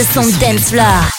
le son Dance Floor.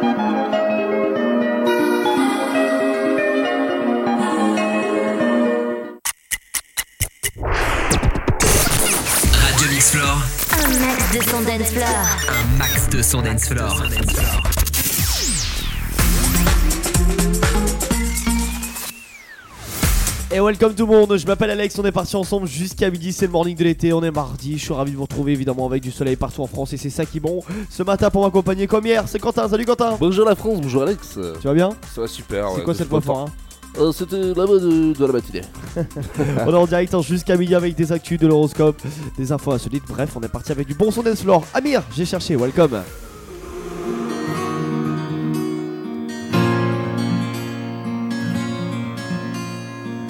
Radio Explore. Un max de son dance floor. Un max de son dance floor. Un max de son dance floor. Et welcome tout le monde, je m'appelle Alex, on est parti ensemble jusqu'à midi, c'est le morning de l'été, on est mardi, je suis ravi de vous retrouver évidemment avec du soleil partout en France et c'est ça qui est bon. Ce matin pour m'accompagner comme hier, c'est Quentin, salut Quentin. Bonjour la France, bonjour Alex. Tu vas bien? Ça va super, C'est quoi cette voix forte hein euh, C'était la mode de, la matinée. on est en direct hein, jusqu'à midi avec des actus, de l'horoscope, des infos insolites, bref, on est parti avec du bon son des Amir, j'ai cherché, welcome.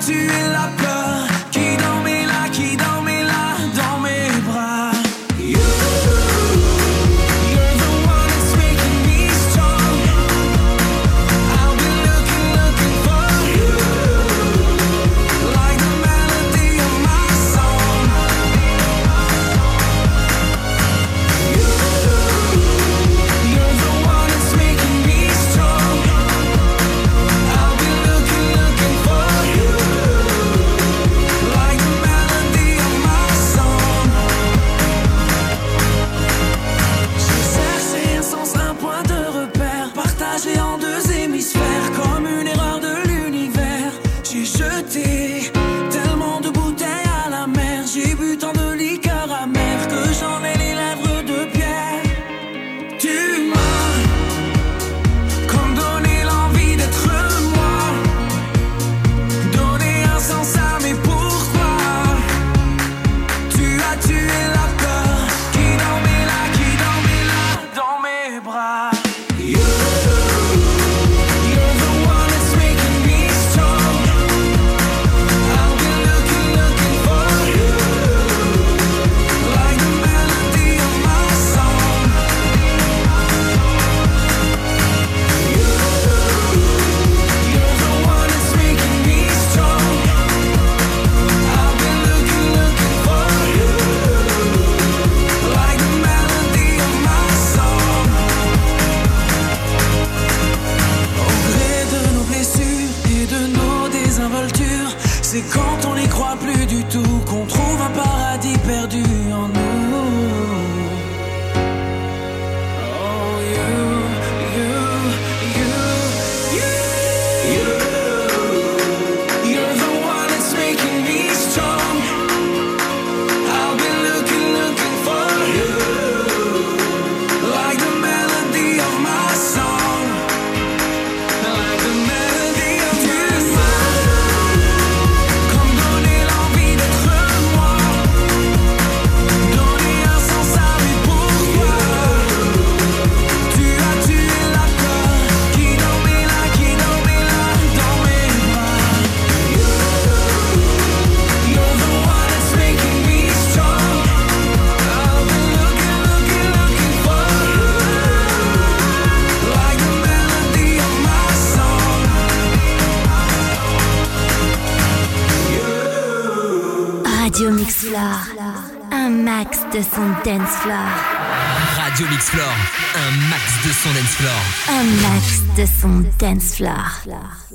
tuer la peur. de son dance floor. Radio Mix Floor, un max de son dance floor. Un max de son dance floor.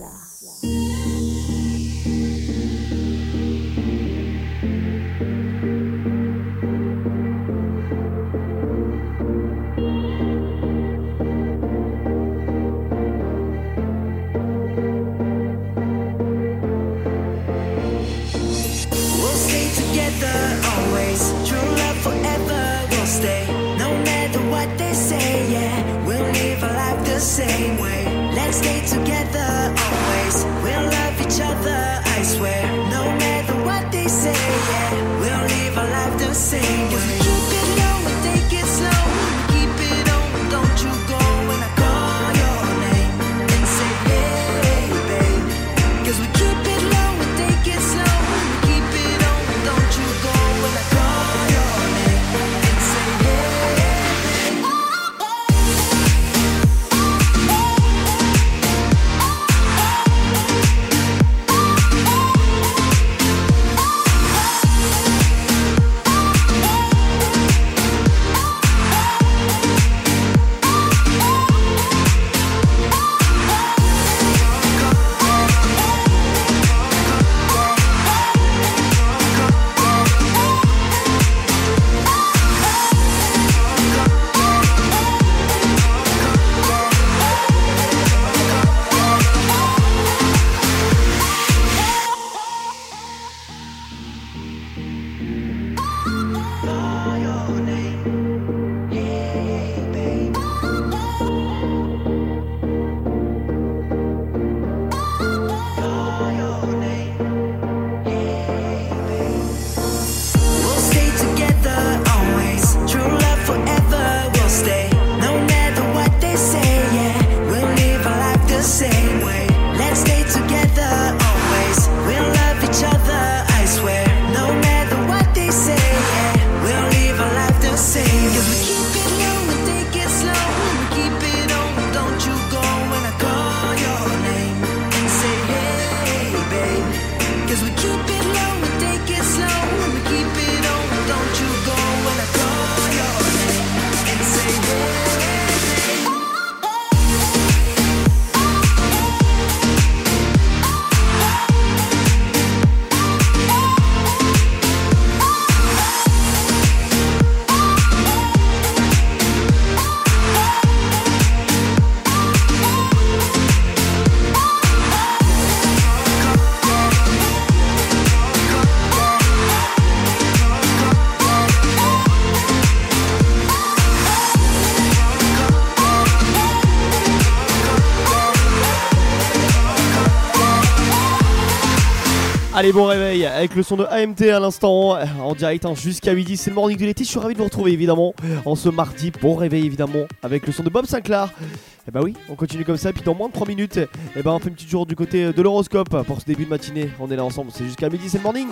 Bon réveil avec le son de AMT à l'instant, en direct hein, jusqu'à midi. C'est le morning de l'été. Je suis ravi de vous retrouver évidemment en ce mardi. Bon réveil évidemment avec le son de Bob Sinclair. Et bah oui, on continue comme ça. Puis dans moins de 3 minutes, et bah on fait une petite jour du côté de l'horoscope pour ce début de matinée. On est là ensemble. C'est jusqu'à midi, c'est le morning.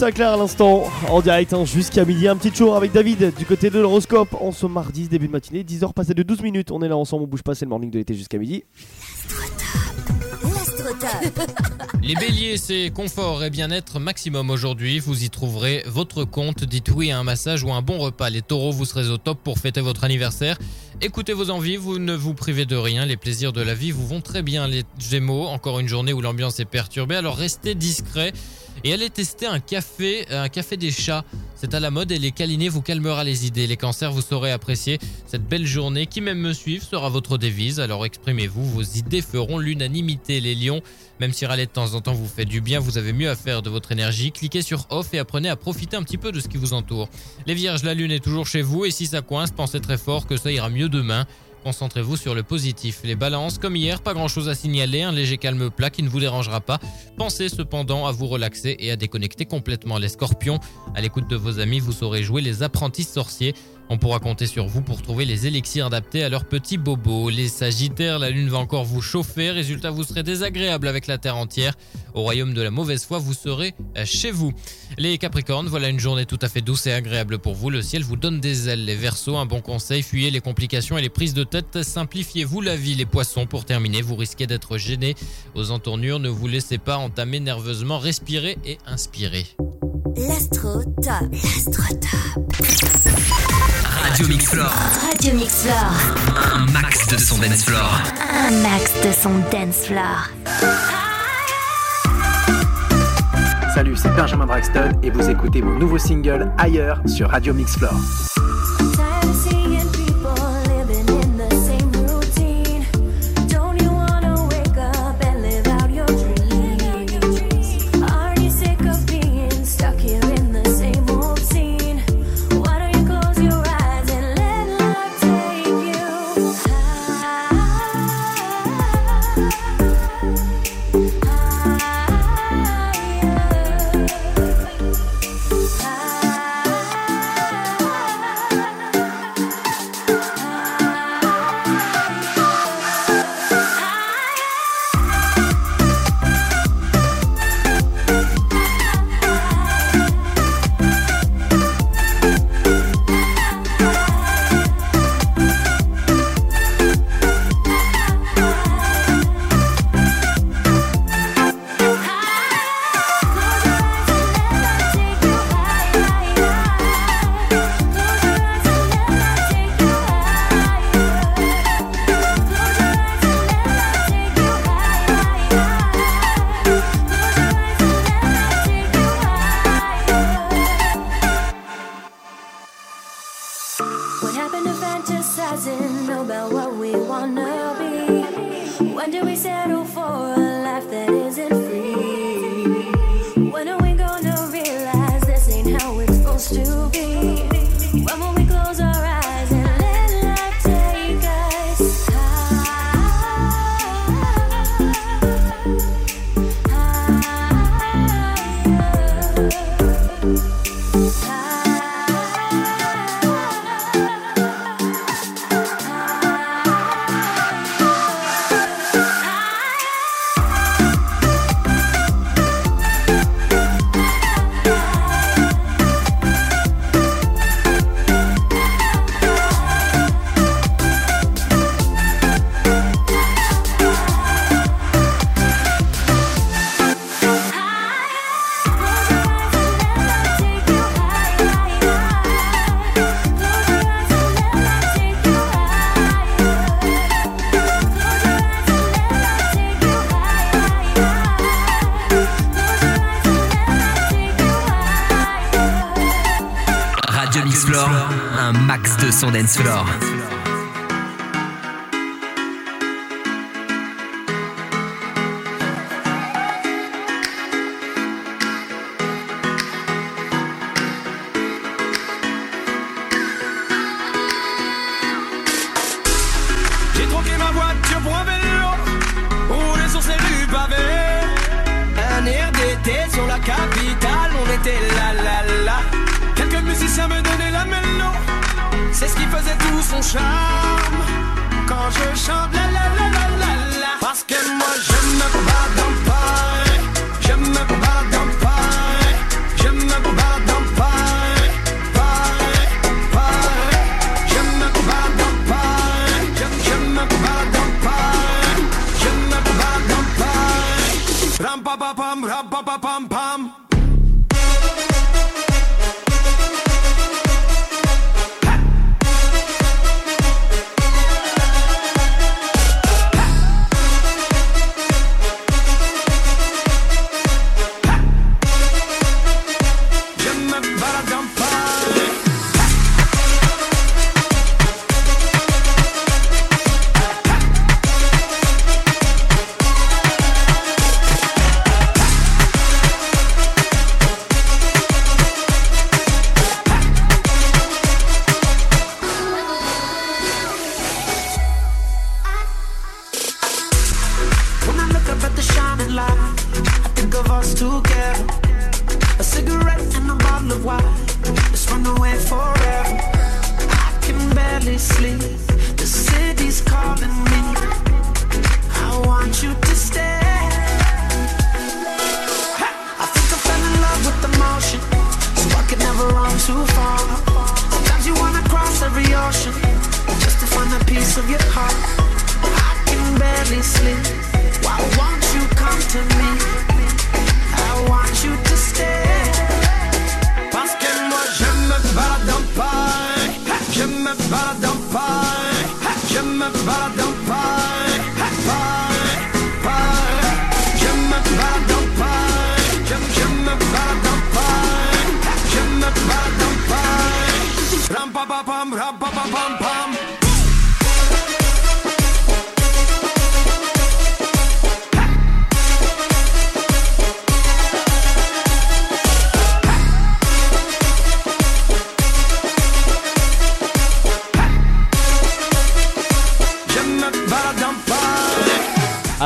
Sinclair à l'instant, en direct hein, jusqu'à midi. Un petit tour avec David du côté de l'horoscope en ce mardi, début de matinée. 10h passé de 12 minutes. On est là ensemble, on bouge pas, c'est le morning de l'été jusqu'à midi. Les béliers, c'est confort et bien-être maximum aujourd'hui. Vous y trouverez votre compte. Dites oui à un massage ou un bon repas. Les taureaux, vous serez au top pour fêter votre anniversaire. Écoutez vos envies, vous ne vous privez de rien. Les plaisirs de la vie vous vont très bien. Les gémeaux, encore une journée où l'ambiance est perturbée, alors restez discret et allez tester un café, un café des chats. C'est à la mode et les câliner vous calmera les idées. Les cancers, vous saurez apprécier cette belle journée. Qui même me suivre sera votre devise. Alors exprimez-vous, vos idées feront l'unanimité. Les lions, même si râler de temps en temps vous fait du bien, vous avez mieux à faire de votre énergie. Cliquez sur off et apprenez à profiter un petit peu de ce qui vous entoure. Les vierges, la lune est toujours chez vous et si ça coince, pensez très fort que ça ira mieux demain. Concentrez-vous sur le positif. Les balances, comme hier, pas grand chose à signaler, un léger calme plat qui ne vous dérangera pas. Pensez cependant à vous relaxer et à déconnecter complètement. Les scorpions, à l'écoute de vos amis, vous saurez jouer les apprentis sorciers. On pourra compter sur vous pour trouver les élixirs adaptés à leurs petits bobos. Les sagittaires, la lune va encore vous chauffer. Résultat, vous serez désagréable avec la terre entière. Au royaume de la mauvaise foi, vous serez chez vous. Les capricornes, voilà une journée tout à fait douce et agréable pour vous. Le ciel vous donne des ailes. Les versos, un bon conseil, fuyez les complications et les prises de tête. Simplifiez-vous la vie. Les poissons, pour terminer, vous risquez d'être gênés aux entournures. Ne vous laissez pas entamer nerveusement. Respirez et inspirez. L'astro top. L'astro top. Radio Mix Floor, Radio Mix Floor. un max de son dance floor. Un max de son dance floor. Salut, c'est Benjamin Braxton et vous écoutez mon nouveau single Ailleurs sur Radio Mix Floor. Dance floor.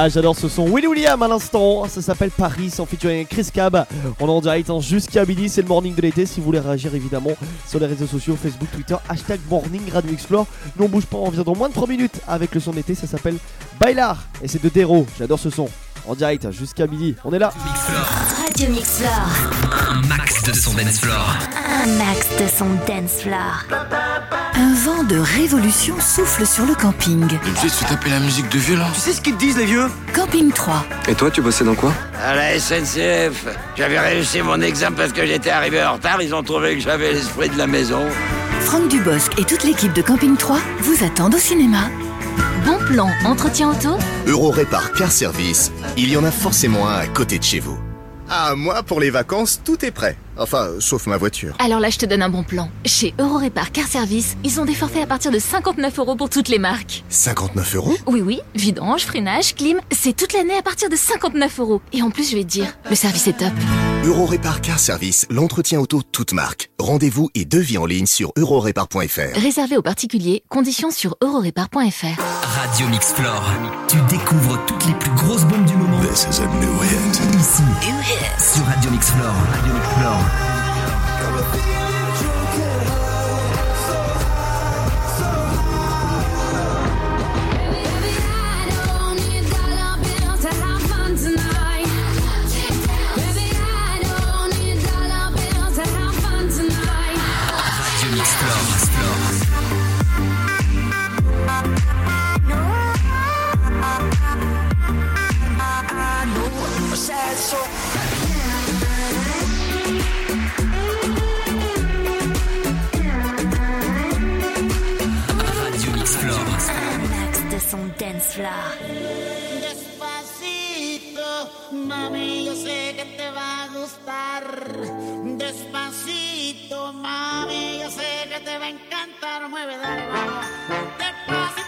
Ah, j'adore ce son. Willy William à l'instant. Ça s'appelle Paris en featuring Chris Cab. On est en direct hein, jusqu'à midi. C'est le morning de l'été. Si vous voulez réagir, évidemment, sur les réseaux sociaux Facebook, Twitter, hashtag morning Radio Explore. Nous, on bouge pas. On vient dans moins de 3 minutes avec le son d'été. Ça s'appelle Bailar. Et c'est de Dero. J'adore ce son. En direct jusqu'à midi. On est là. Radio Mix Floor. un max de son dance floor. Un max de son dance floor. Un vent de révolution souffle sur le camping. Une fille se taper la musique de violon. Tu sais ce qu'ils te disent les vieux? Camping 3. Et toi, tu bossais dans quoi? À la SNCF. J'avais réussi mon examen parce que j'étais arrivé en retard. Ils ont trouvé que j'avais l'esprit de la maison. Franck Dubosc et toute l'équipe de Camping 3 vous attendent au cinéma. Bon plan, entretien auto? Euro Répar Car Service, il y en a forcément un à côté de chez vous. Ah, moi, pour les vacances, tout est prêt. Enfin, sauf ma voiture. Alors là, je te donne un bon plan. Chez Eurorépar Car Service, ils ont des forfaits à partir de 59 euros pour toutes les marques. 59 euros? Oui, oui, vidange, freinage, clim, c'est toute l'année à partir de 59 euros. Et en plus, je vais te dire, le service est top. Eurorépar Car Service, l'entretien auto toute marque. Rendez-vous et devis en ligne sur eurorépar.fr. Réservé aux particuliers, conditions sur eurorépar.fr. Radio Mix Floor. Tu découvres toutes les plus grosses bombes du moment. This is a new hit. Ici, sur Radio Mix Floor. Radio Mix Radio Mix Floor. Max de son dance. Despacito, mami, yo sé que te va a gustar. Despacito, mami, yo sé que te va a encantar. Mueve, dale, vamos. Despacito,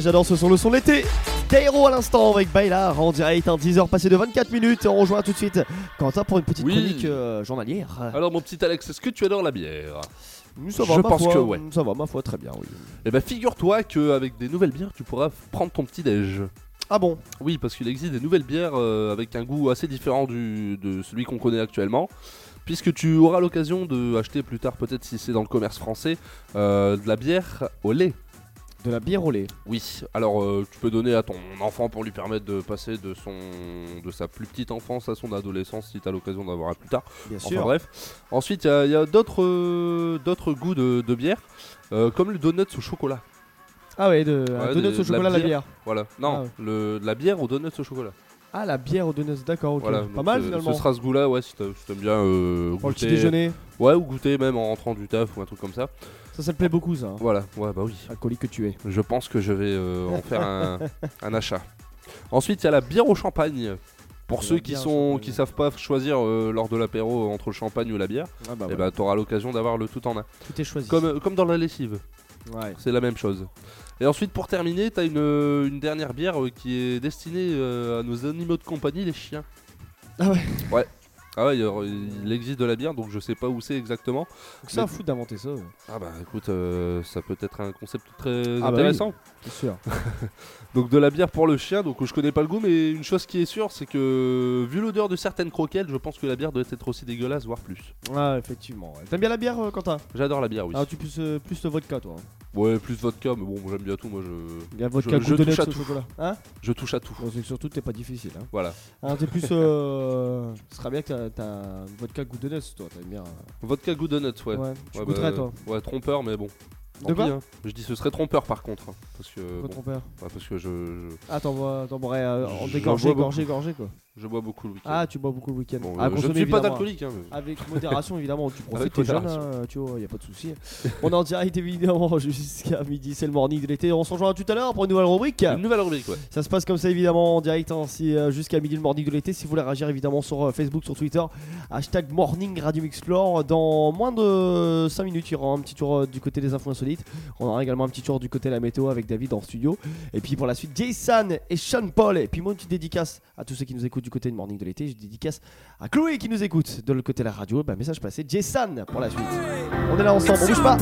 Ah, j'adore ce son, le son de l'été. Dairo à l'instant avec Bailar en direct, un 10h passé de 24 minutes. On rejoint tout de suite Quentin pour une petite Oui. chronique euh, journalière. Alors, mon petit Alex, est-ce que tu adores la bière? Ça va, Je pense foi, que ouais. Ça va, ma foi, très bien, oui. Eh ben, figure-toi qu'avec des nouvelles bières, tu pourras prendre ton petit déj. Ah bon? Oui, parce qu'il existe des nouvelles bières euh, avec un goût assez différent du, de celui qu'on connaît actuellement. Puisque tu auras l'occasion de acheter plus tard, peut-être si c'est dans le commerce français, euh, de la bière au lait. De la bière au lait Oui, alors euh, tu peux donner à ton enfant pour lui permettre de passer de, son, de sa plus petite enfance à son adolescence si tu as l'occasion d'avoir un plus tard. Bien Enfin sûr. bref. Ensuite, il y a, d'autres euh, d'autres goûts de, de bière, euh, comme le donut au chocolat. Ah ouais, de, Ouais, un donut de- au chocolat, la bière. Voilà, non, Ah ouais. le, de la bière au donut au chocolat. Ah, la bière au donuts, d'accord, ok. Voilà, Pas mal euh, finalement. Ce sera ce goût-là, ouais, si t'aimes bien euh, Pour le petit goûter- déjeuner. Ouais, ou goûter même en rentrant du taf ou un truc comme ça. Ça, ça te plaît beaucoup, ça. hein. Voilà, ouais, bah oui. Alcoolique que tu es. Je pense que je vais euh, en faire un, un achat. Ensuite, il y a la bière au champagne. Pour ceux qui sont qui savent pas choisir euh, lors de l'apéro entre le champagne ou la bière, Ah bah et ouais. bah t'auras l'occasion d'avoir le tout en un. Tout est choisi. Comme, comme dans la lessive. Ouais. C'est la même chose. Et ensuite, pour terminer, t'as une, une dernière bière euh, qui est destinée euh, à nos animaux de compagnie, les chiens. Ah ouais Ouais. Ah ouais, il existe de la bière, donc je sais pas où c'est exactement. C'est un fou d'inventer ça. ouais. Ah bah écoute, euh, ça peut être un concept très Ah bah intéressant. oui, c'est sûr. donc de la bière pour le chien, donc je connais pas le goût, mais une chose qui est sûre, c'est que vu l'odeur de certaines croquettes, je pense que la bière doit être aussi dégueulasse, voire plus. Ah, effectivement. T'aimes bien la bière, euh, Quentin? J'adore la bière, oui. Ah, tu plus, euh, plus le vodka, toi. hein. Ouais, plus vodka, mais bon, j'aime bien tout, moi je. Il y a vodka je, je goût de touche à tout. chocolat. Hein? Je touche à tout. Bon, surtout, t'es pas difficile. Hein. Voilà. Hein, t'es plus. Euh... Ce sera bien que t'as- vodka goût de nuts, toi. T'aimes bien. euh. Vodka Good Donuts, ouais. Ouais, tu Ouais, goûterais, bah, toi. Ouais, trompeur, mais bon. De quoi pis, hein. Je dis ce serait trompeur par contre. hein, parce que. Bon, trompeur ouais, Parce que je. je- Ah, t'en boirais euh, en dégorgé, gorgé, gorgé, quoi. Je bois beaucoup le week-end. Ah, tu bois beaucoup le week-end. Bon, Ah, euh, je ne suis pas d'alcoolique, hein, mais- Avec modération, évidemment. Tu profites, t'es jeune, hein, tu vois, y a pas de souci. On est en direct, évidemment, jusqu'à midi. C'est le morning de l'été. On se rejoint tout à l'heure pour une nouvelle rubrique. Une nouvelle rubrique, ouais. Ça se passe comme ça, évidemment, en direct, hein, si, euh, jusqu'à midi le morning de l'été. Si vous voulez réagir, évidemment, sur euh, Facebook, sur Twitter, hashtag morning radio Explore. Dans moins de 5 minutes, il y aura un petit tour euh, du côté des infos insolites. On aura également un petit tour du côté de la météo avec David en studio. Et puis pour la suite, Jason et Sean Paul. Et puis moi, une petite dédicace à tous ceux qui nous écoutent du côté de morning de l'été. Je dédicace à Chloé qui nous écoute de l'autre côté de la radio. Bah, message passé, Jason pour la suite. On est là ensemble, on bouge pas.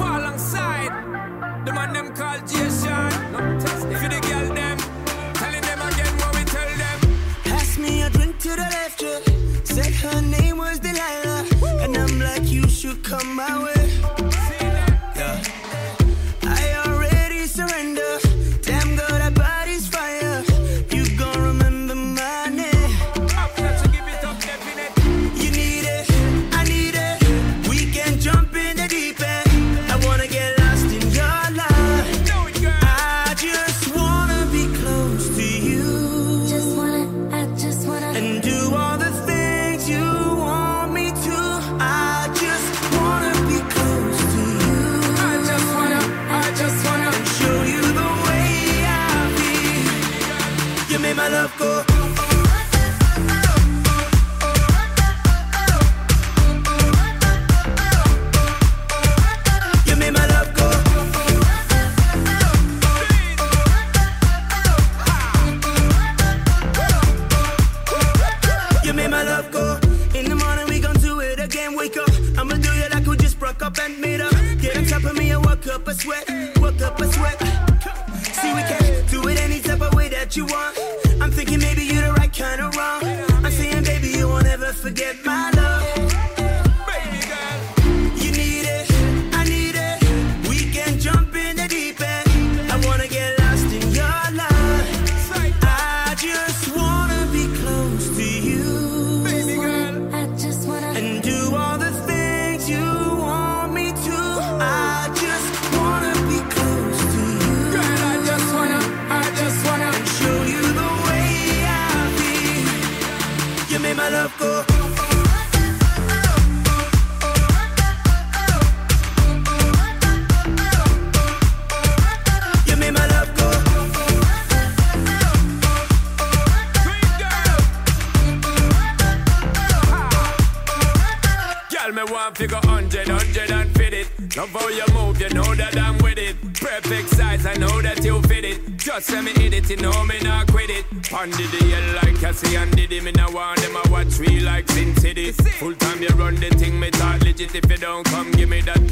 Said her name was Delilah. And I'm like, you should come my way. Up and made. Get on top of me and work up a sweat, work up a sweat. See we can do it any type of way that you want. I'm thinking maybe you're the right kind of wrong. I'm saying baby you won't ever forget my love. Figure hundred, hundred and fit it. Love how you move, you know that I'm with it. Perfect size, I know that you fit it. Just let me hit it, you know me not quit it. Pondy the hell like Cassie and did Diddy. Me now want them I watch me like Sin City. Full time you run the thing, me talk legit. If you don't come, give me that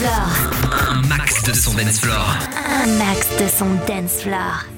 Un max de son dance floor. Un max de son dance floor.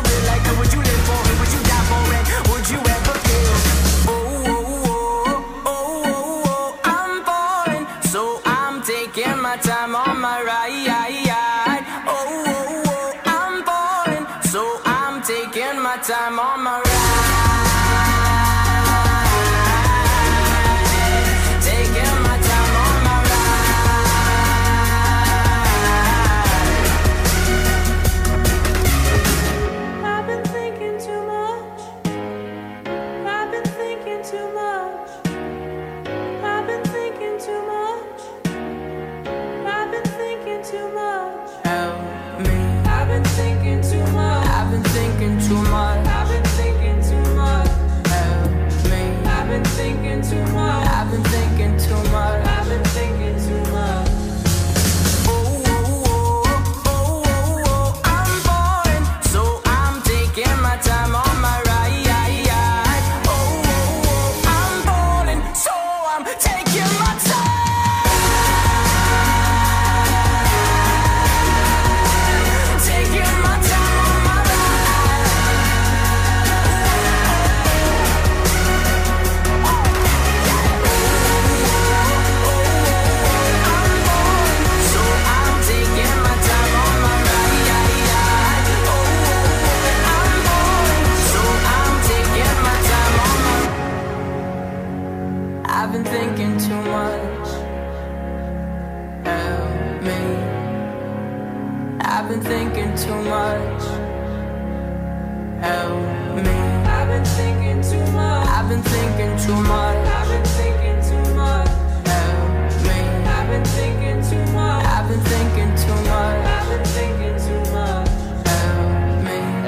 time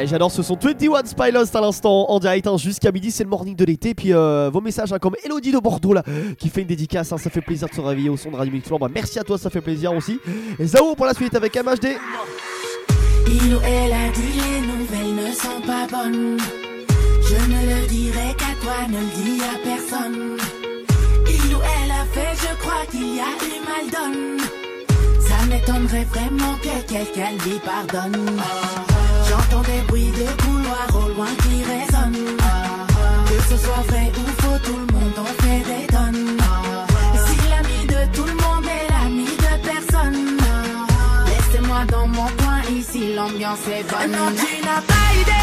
J'adore ce son 21 Spylost à l'instant en direct hein, jusqu'à midi, c'est le morning de l'été. Puis euh, vos messages hein, comme Elodie de Bordeaux là qui fait une dédicace, hein, ça fait plaisir de se réveiller au son de Radio Mix. Bah, merci à toi, ça fait plaisir aussi. Et Zao pour la suite avec MHD. Il ou elle a dit les nouvelles ne sont pas bonnes. Je ne le dirai qu'à toi, ne le dis à personne. Il ou elle a fait, je crois qu'il y a eu mal donne. M'étonnerait vraiment que quelqu'un lui pardonne. J'entends des bruits de couloir au loin qui résonnent. Que ce soit vrai ou faux, tout le monde en fait des tonnes. Si l'ami de tout le monde est l'ami de personne, laissez-moi dans mon coin ici, l'ambiance est bonne. Non, tu n'as pas idée.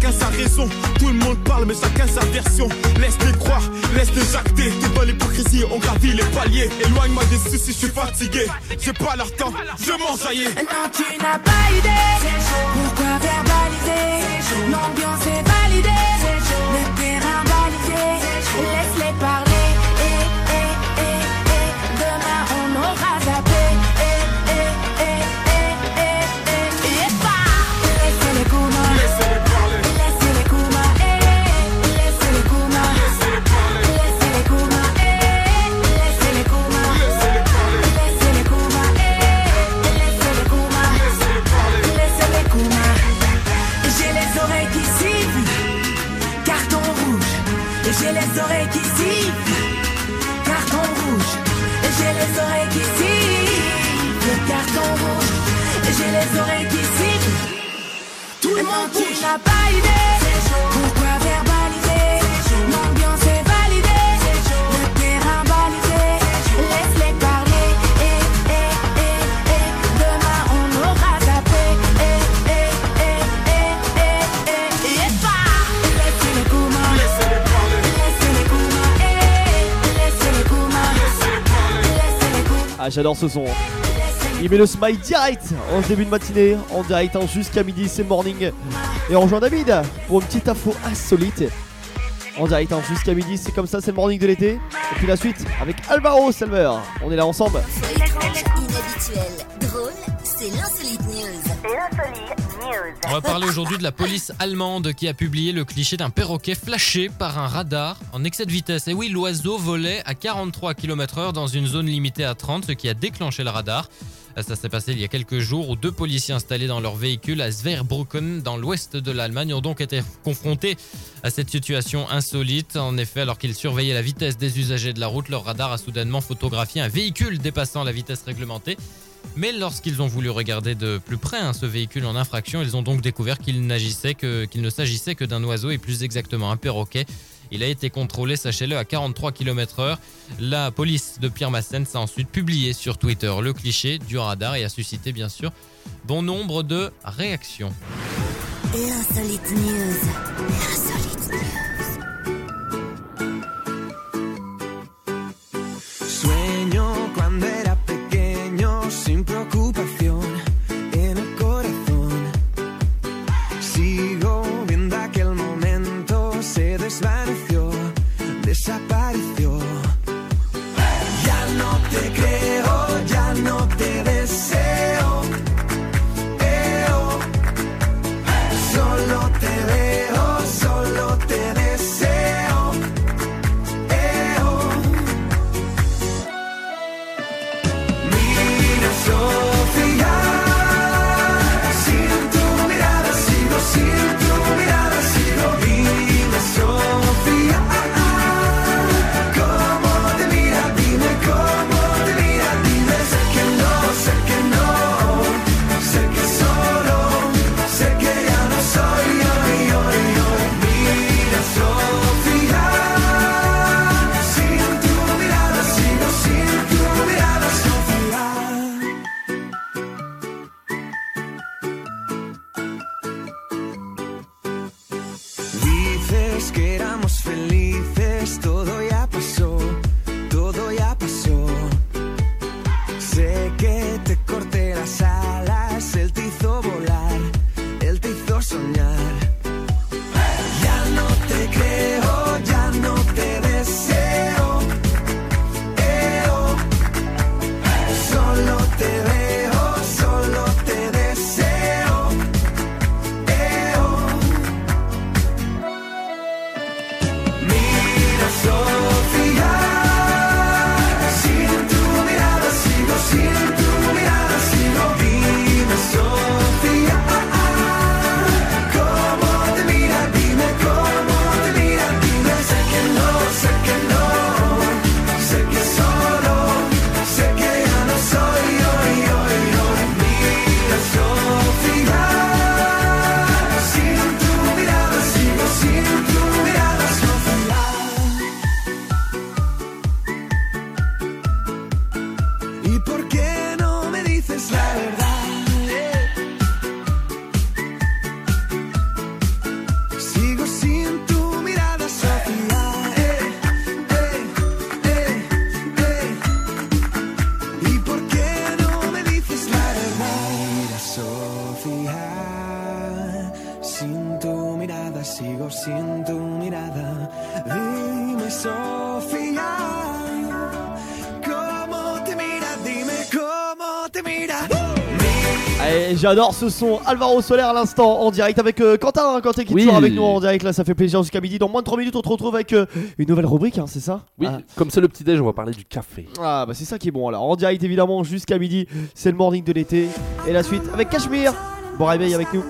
Chacun sa raison, tout le monde parle mais chacun sa version Laisse-les croire, laisse-les jacter T'es dans l'hypocrisie, on gravit les paliers Éloigne-moi des soucis, je suis fatigué J'ai pas leur temps, je m'enjaillais Non, tu n'as pas idée. Pourquoi verbaliser? L'ambiance est validée. Le terrain balisé. Laisse-les parler. N'as pas idée. Pourquoi verbaliser? L'ambiance est validée. Le terrain balisé. Laisse-les parler. Et, et, et, et. Demain, on aura zappé. Et, et, et, et, et, et. Et pas. Laissez-les coups, Laissez-les parler. Laissez-les coups, Laissez-les coups, Ah, j'adore ce son. Il met le smile direct en ce début de matinée, en direct hein, jusqu'à midi, c'est le morning. Et on rejoint David pour une petite info insolite. En direct hein, jusqu'à midi, c'est comme ça, c'est le morning de l'été. Et puis la suite avec Alvaro Selmer. On est là ensemble. Inhabituel, drôle, c'est l'insolite news. L'insolite news. On va parler aujourd'hui de la police allemande qui a publié le cliché d'un perroquet flashé par un radar en excès de vitesse. Et oui, l'oiseau volait à 43 km/h dans une zone limitée à 30, ce qui a déclenché le radar. Ça s'est passé il y a quelques jours où deux policiers installés dans leur véhicule à Zweibrücken dans l'ouest de l'Allemagne ont donc été confrontés à cette situation insolite. En effet, alors qu'ils surveillaient la vitesse des usagers de la route, leur radar a soudainement photographié un véhicule dépassant la vitesse réglementée. Mais lorsqu'ils ont voulu regarder de plus près hein, ce véhicule en infraction, ils ont donc découvert qu'il n'agissait ne s'agissait que d'un oiseau et plus exactement un perroquet. Il a été contrôlé, sachez-le, à 43 km/h. La police de Pirmasens a ensuite publié sur Twitter le cliché du radar et a suscité bien sûr bon nombre de réactions. accept j'adore ce son. Alvaro Soler à l'instant en direct avec euh, Quentin. hein, Quentin qui est Oui. toujours avec nous en direct là, ça fait plaisir jusqu'à midi. Dans moins de 3 minutes, on te retrouve avec euh, une nouvelle rubrique, hein, c'est ça? Oui, Ah. comme c'est le petit déj, on va parler du café. Ah bah c'est ça qui est bon alors en direct évidemment jusqu'à midi c'est le morning de l'été et la suite avec Cachemire Bon réveil avec nous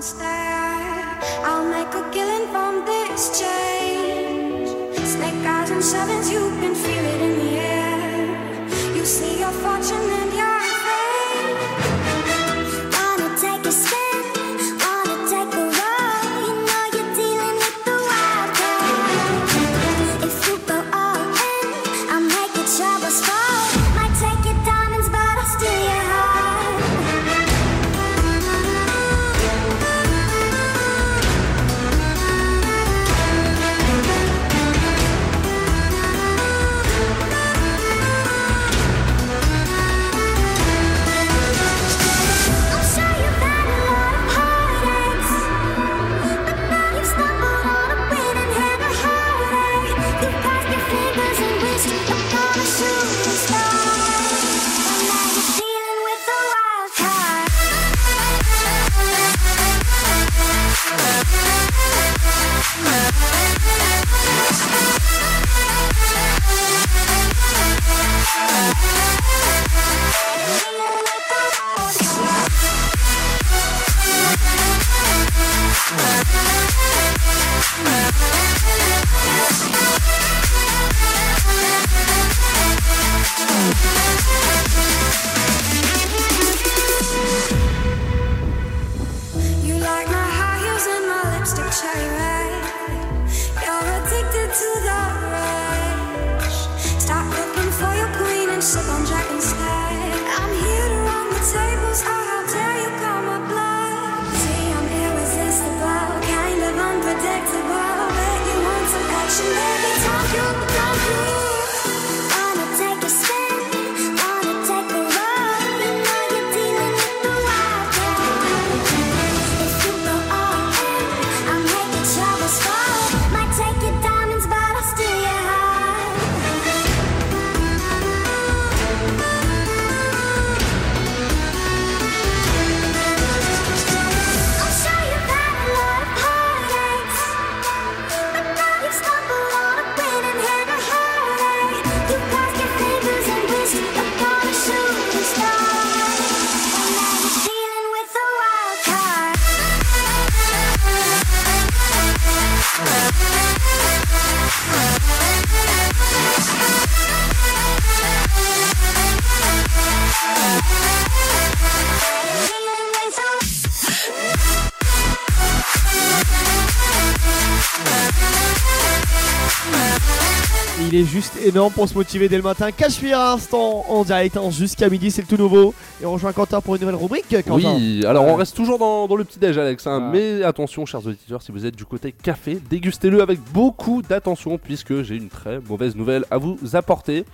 énorme pour se motiver dès le matin. Cachemire à l'instant en direct hein, jusqu'à midi, c'est le tout nouveau. Et on rejoint Quentin pour une nouvelle rubrique. Quentin. Oui, alors on reste toujours dans, dans le petit déj, Alex. hein, Mais attention, chers auditeurs, si vous êtes du côté café, dégustez-le avec beaucoup d'attention, puisque j'ai une très mauvaise nouvelle à vous apporter.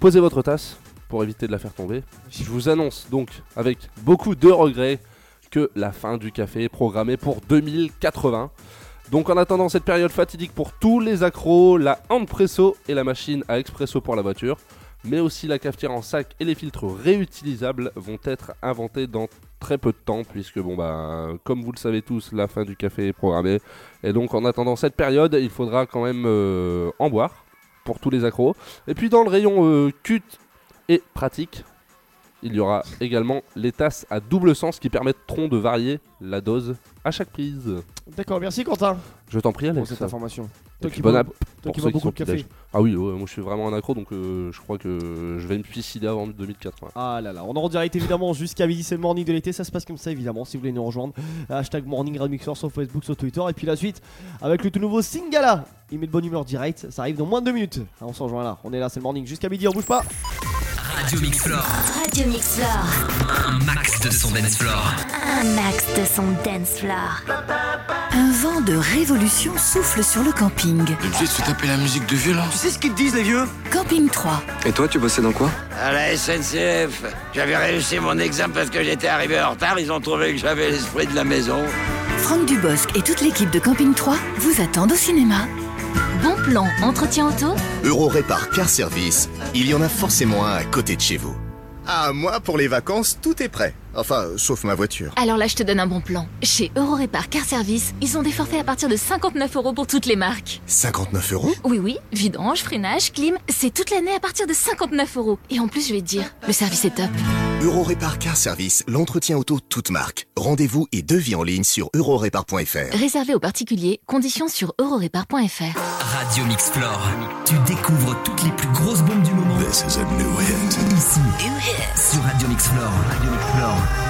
Posez votre tasse pour éviter de la faire tomber. Je vous annonce donc, avec beaucoup de regrets, que la fin du café est programmée pour 2080. Donc en attendant cette période fatidique pour tous les accros, la hand presso et la machine à expresso pour la voiture, mais aussi la cafetière en sac et les filtres réutilisables vont être inventés dans très peu de temps puisque bon bah comme vous le savez tous la fin du café est programmée. Et donc en attendant cette période il faudra quand même euh, en boire pour tous les accros. Et puis dans le rayon euh, et pratique il y aura également les tasses à double sens qui permettront de varier la dose à chaque prise. D'accord, merci Quentin. Je t'en prie, Alex. Pour cette information. Toi qui bonne bois- app toi qui bois beaucoup de café. Ah oui, ouais, moi je suis vraiment un accro donc euh, je crois que je vais me suicider avant 2080. Ah là là, on est en direct évidemment jusqu'à midi, c'est le morning de l'été, ça se passe comme ça évidemment si vous voulez nous rejoindre. Hashtag morning Radmixer sur Facebook, sur Twitter et puis la suite avec le tout nouveau Singala. Il met de bonne humeur direct, ça arrive dans moins de deux minutes. Ah, on s'en rejoint là, on est là, c'est le morning jusqu'à midi, on bouge pas. Radio Mix Floor. Radio Mix Floor. Un max de son dance floor. Un max de son dance floor. Un vent de révolution souffle sur le camping. Tu sais, tu tapais la musique de là Tu sais ce qu'ils te disent, les vieux? Camping 3. Et toi, tu bossais dans quoi? À la SNCF. J'avais réussi mon examen parce que j'étais arrivé en retard. Ils ont trouvé que j'avais l'esprit de la maison. Franck Dubosc et toute l'équipe de Camping 3 vous attendent au cinéma. Bon plan, entretien auto? Euro Répar Car Service, il y en a forcément un à côté de chez vous. Ah, moi, pour les vacances, tout est prêt. Enfin, sauf ma voiture. Alors là, je te donne un bon plan. Chez Eurorépar Car Service, ils ont des forfaits à partir de 59 euros pour toutes les marques. 59 euros? Oui, oui, vidange, freinage, clim, c'est toute l'année à partir de 59 euros. Et en plus, je vais te dire, le service est top. Euro Répar Car Service, l'entretien auto toute marque. Rendez-vous et devis en ligne sur eurorépar.fr. Réservé aux particuliers, conditions sur eurorépar.fr. Radio Mix Floor. Tu découvres toutes les plus grosses bombes du moment. This is a new hit. Ici. Sur Radio Mix Floor. Radio Mix Floor.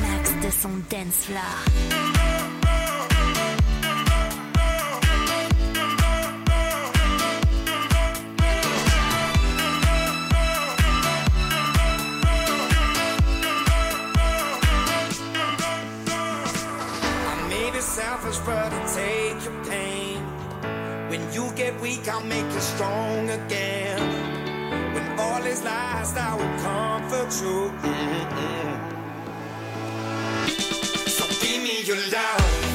Max de son dance floor. But weak, I'll make you strong again. When all is lost, I will comfort you. Mm-mm. So give me your love.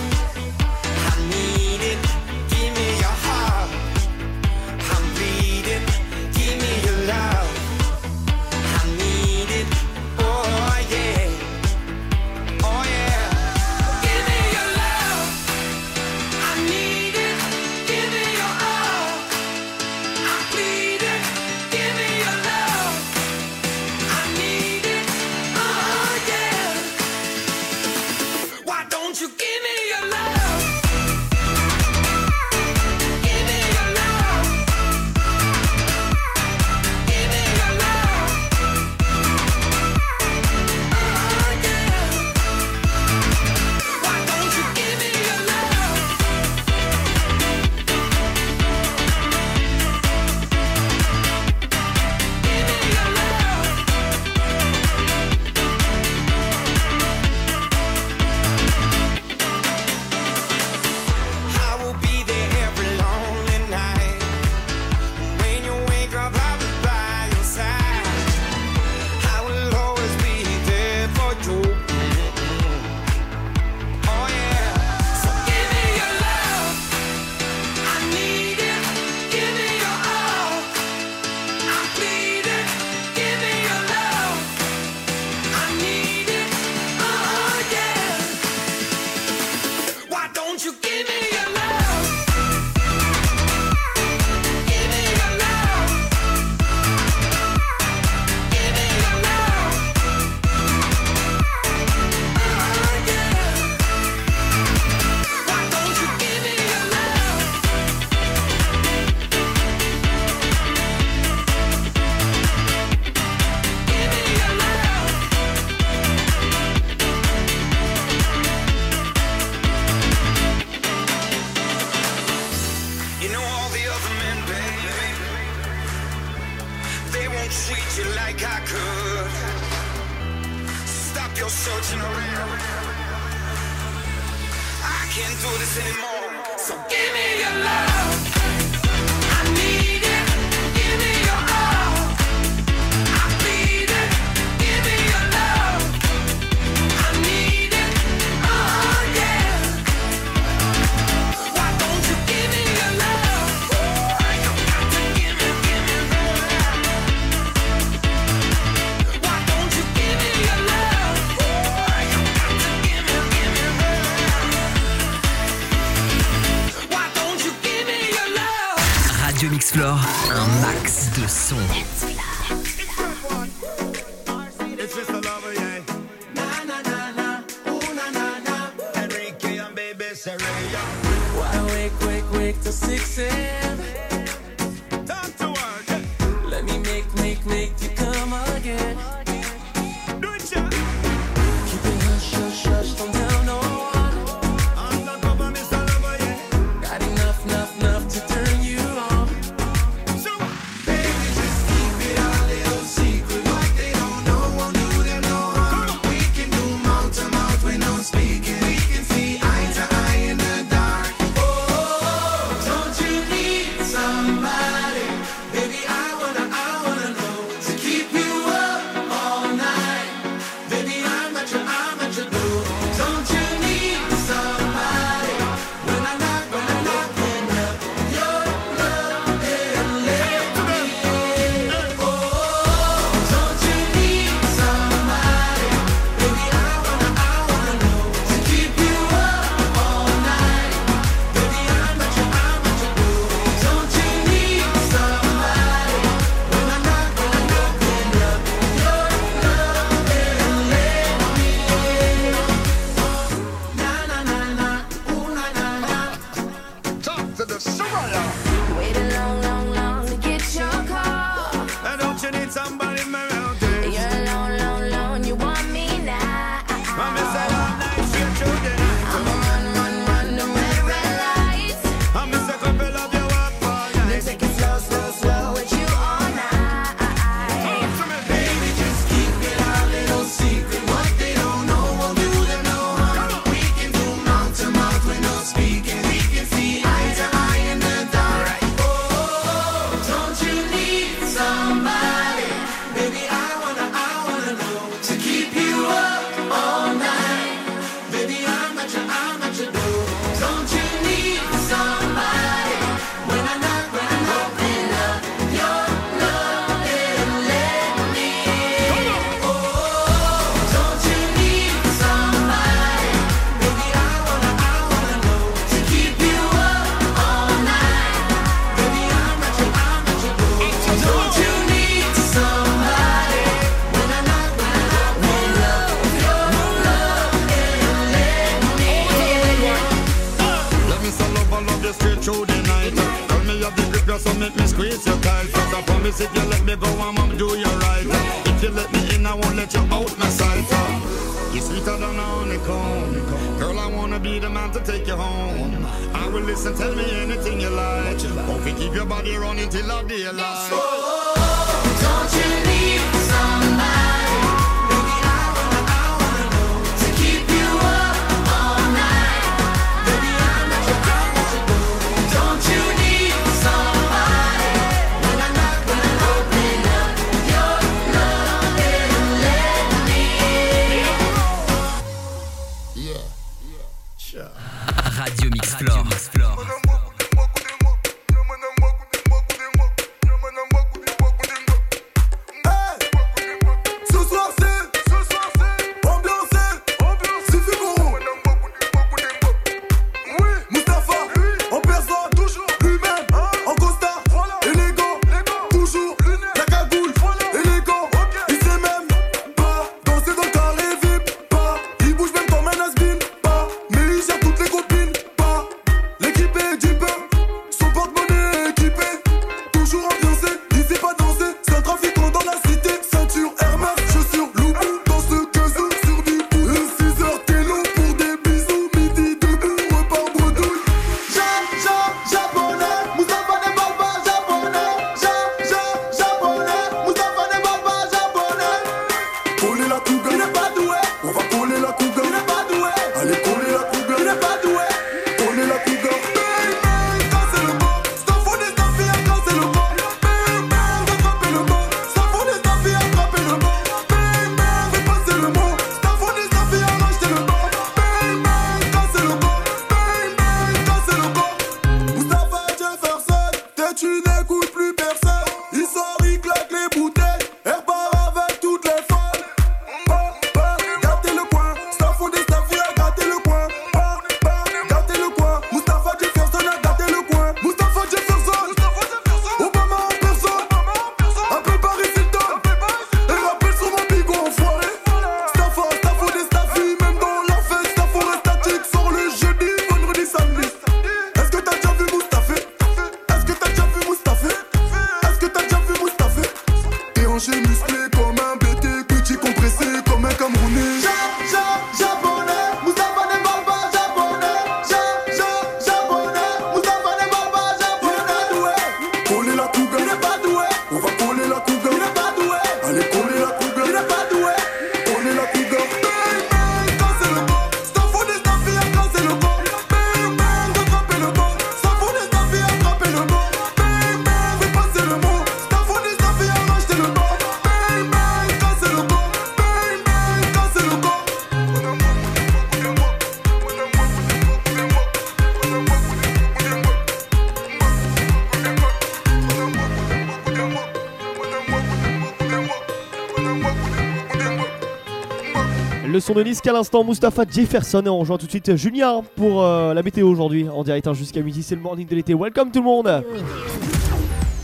Son de Nisk à l'instant, Mustapha Jefferson. Et on rejoint tout de suite Julien pour euh, la météo aujourd'hui. En direct hein, jusqu'à midi, c'est le morning de l'été. Welcome tout le monde.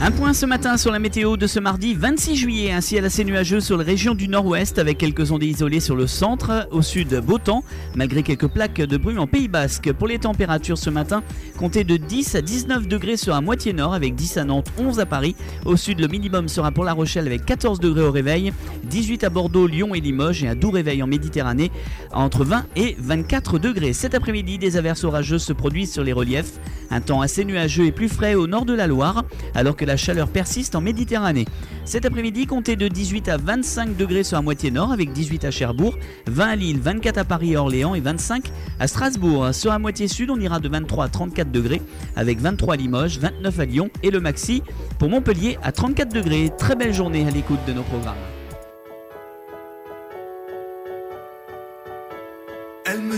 Un point ce matin sur la météo de ce mardi 26 juillet, un ciel assez nuageux sur la région du nord-ouest avec quelques ondes isolées sur le centre, au sud beau temps, malgré quelques plaques de brume en Pays Basque. Pour les températures ce matin, comptez de 10 à 19 degrés sur la moitié nord avec 10 à Nantes, 11 à Paris. Au sud, le minimum sera pour La Rochelle avec 14 degrés au réveil, 18 à Bordeaux, Lyon et Limoges et un doux réveil en Méditerranée entre 20 et 24 degrés. Cet après-midi, des averses orageuses se produisent sur les reliefs. Un temps assez nuageux et plus frais au nord de la Loire, alors que la chaleur persiste en Méditerranée. Cet après-midi, comptez de 18 à 25 degrés sur la moitié nord avec 18 à Cherbourg, 20 à Lille, 24 à Paris et Orléans et 25 à Strasbourg. Sur la moitié sud, on ira de 23 à 34 degrés avec 23 à Limoges, 29 à Lyon et le maxi pour Montpellier à 34 degrés. Très belle journée à l'écoute de nos programmes.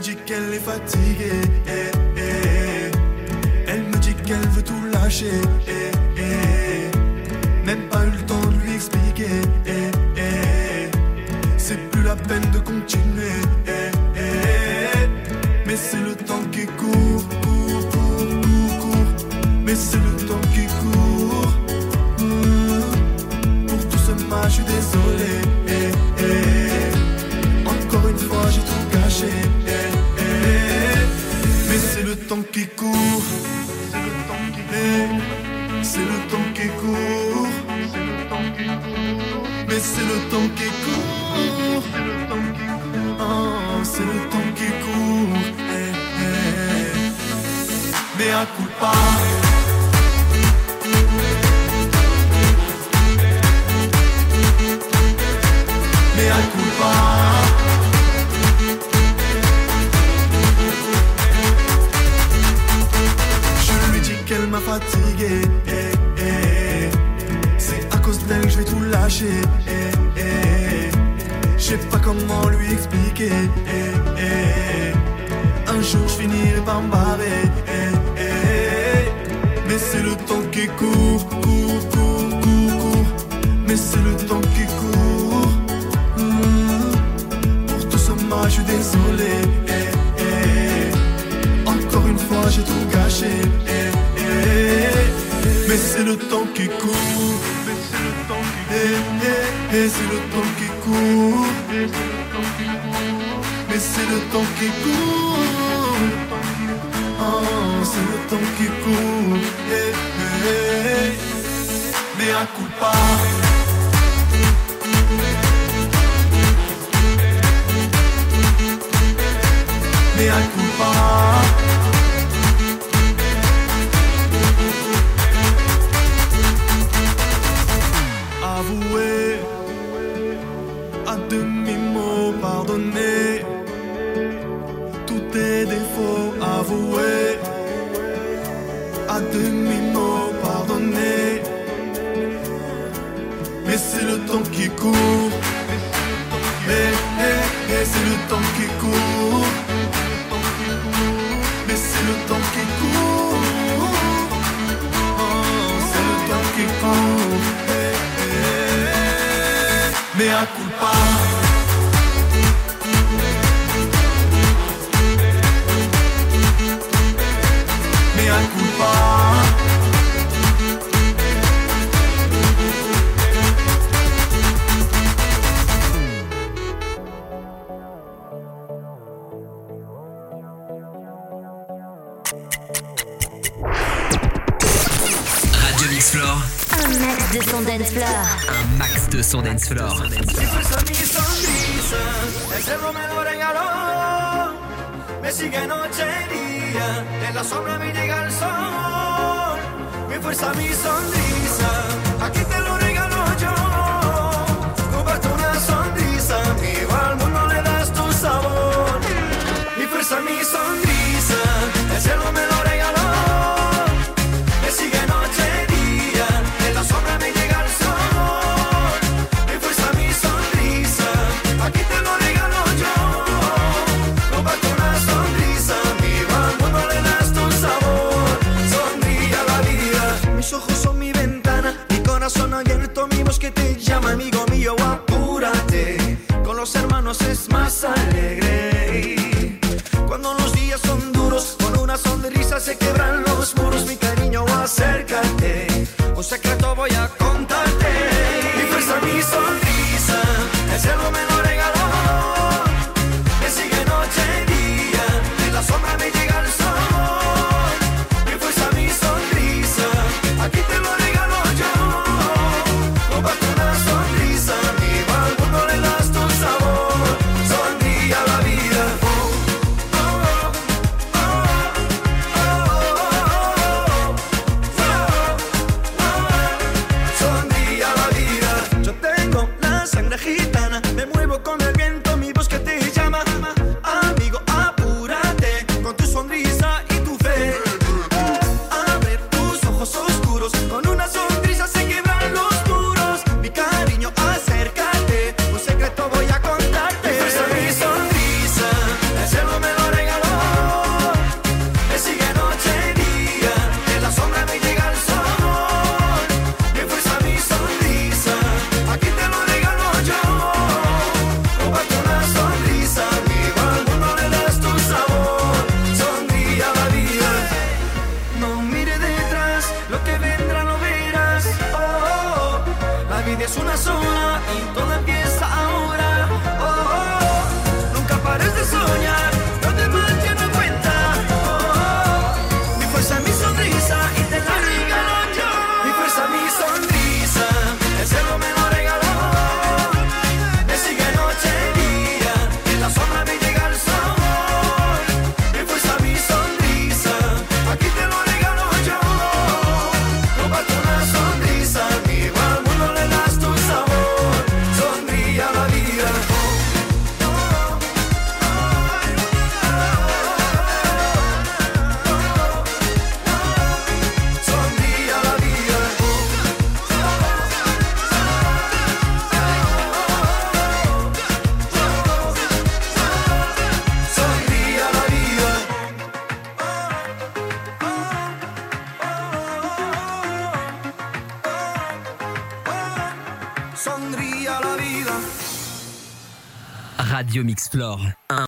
Dit qu'elle est fatiguée. eh, eh. Elle me dit qu'elle veut tout lâcher. eh, eh. Même pas eu le temps de lui expliquer. eh, eh. C'est plus la peine de continuer. Mais c'est le temps qui court, court, court, court, court. Mais c'est le temps qui court. Pour tout ce mal, je suis désolé. Temps qui court. C'est le temps qui eh. C'est le temps qui court. C'est le temps qui court. Mais c'est le temps qui court. C'est le temps qui court. Oh, c'est le temps qui court. eh, eh. Mais à coup pas. À coup fatigué. eh, eh. C'est à cause d'elle que je vais tout lâcher. eh, eh. Je sais pas comment lui expliquer. eh, eh. Un jour je finirai par me barrer. Mais c'est le temps qui court, court, court, court. Mais c'est le temps qui court. Hmm. Pour tout ce mal, je suis désolé. Encore une fois, j'ai tout gâché. Mais c'est le temps qui court. Mais c'est le temps qui eh, eh, eh, c'est le temps qui court. Mais c'est le temps qui court. Oh, c'est le temps qui court. Mais à coup pas. ellos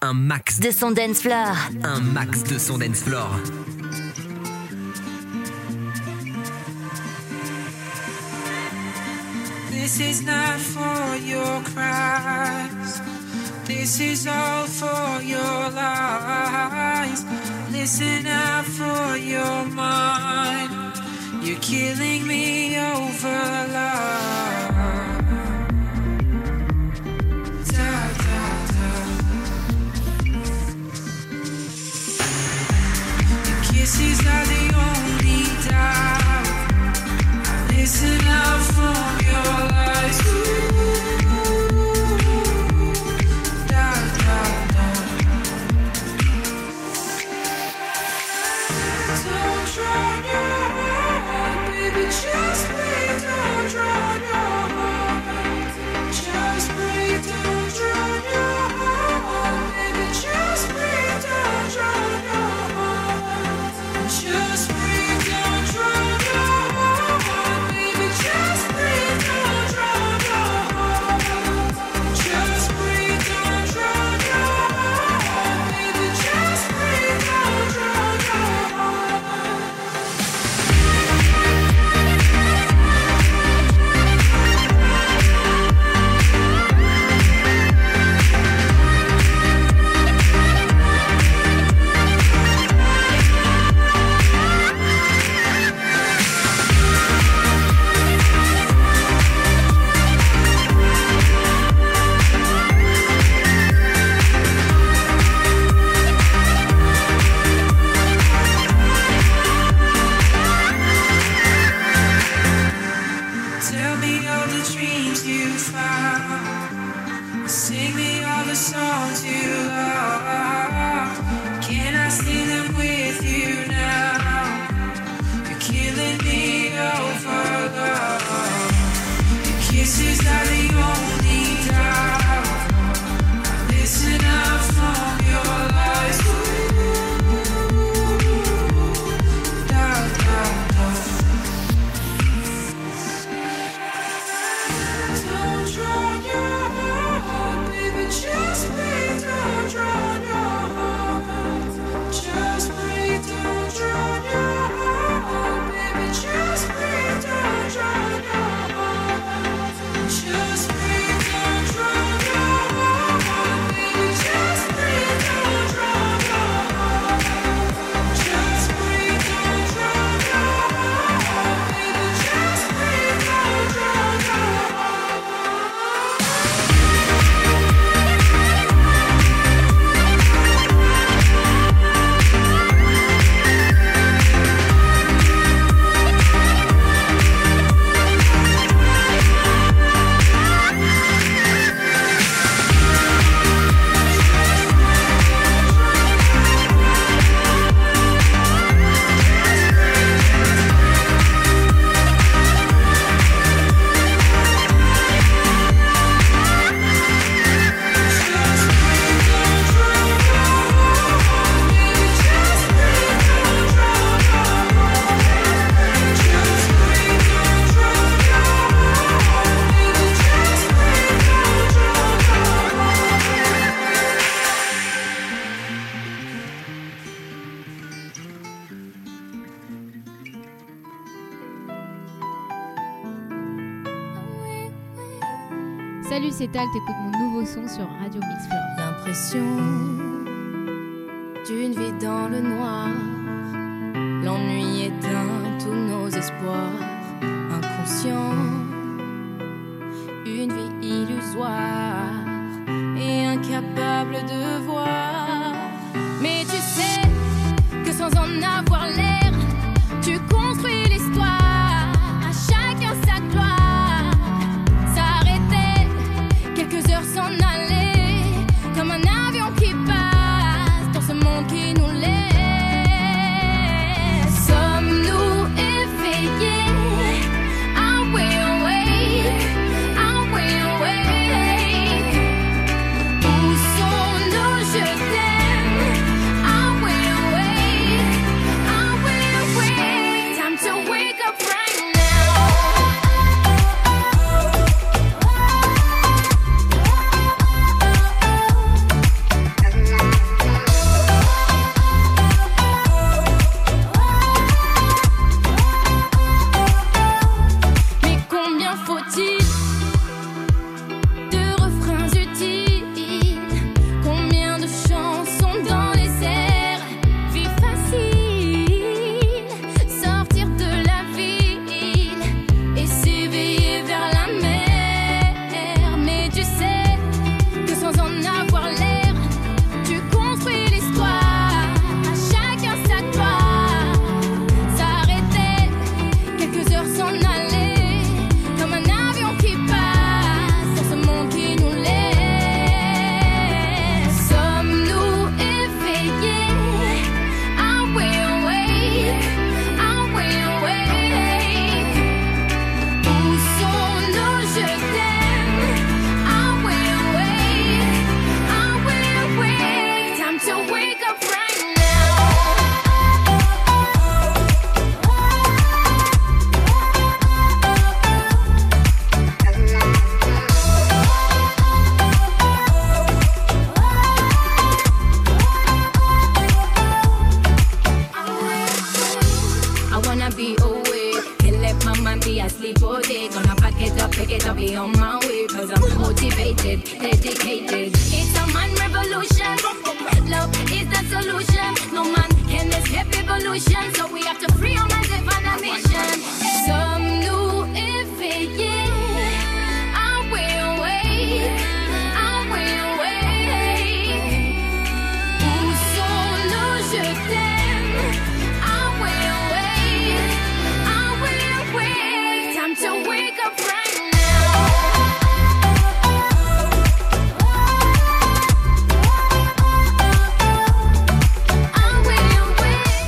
Un, max de son dance floor. Un max de son. This is all for your lies. Listen for your mind.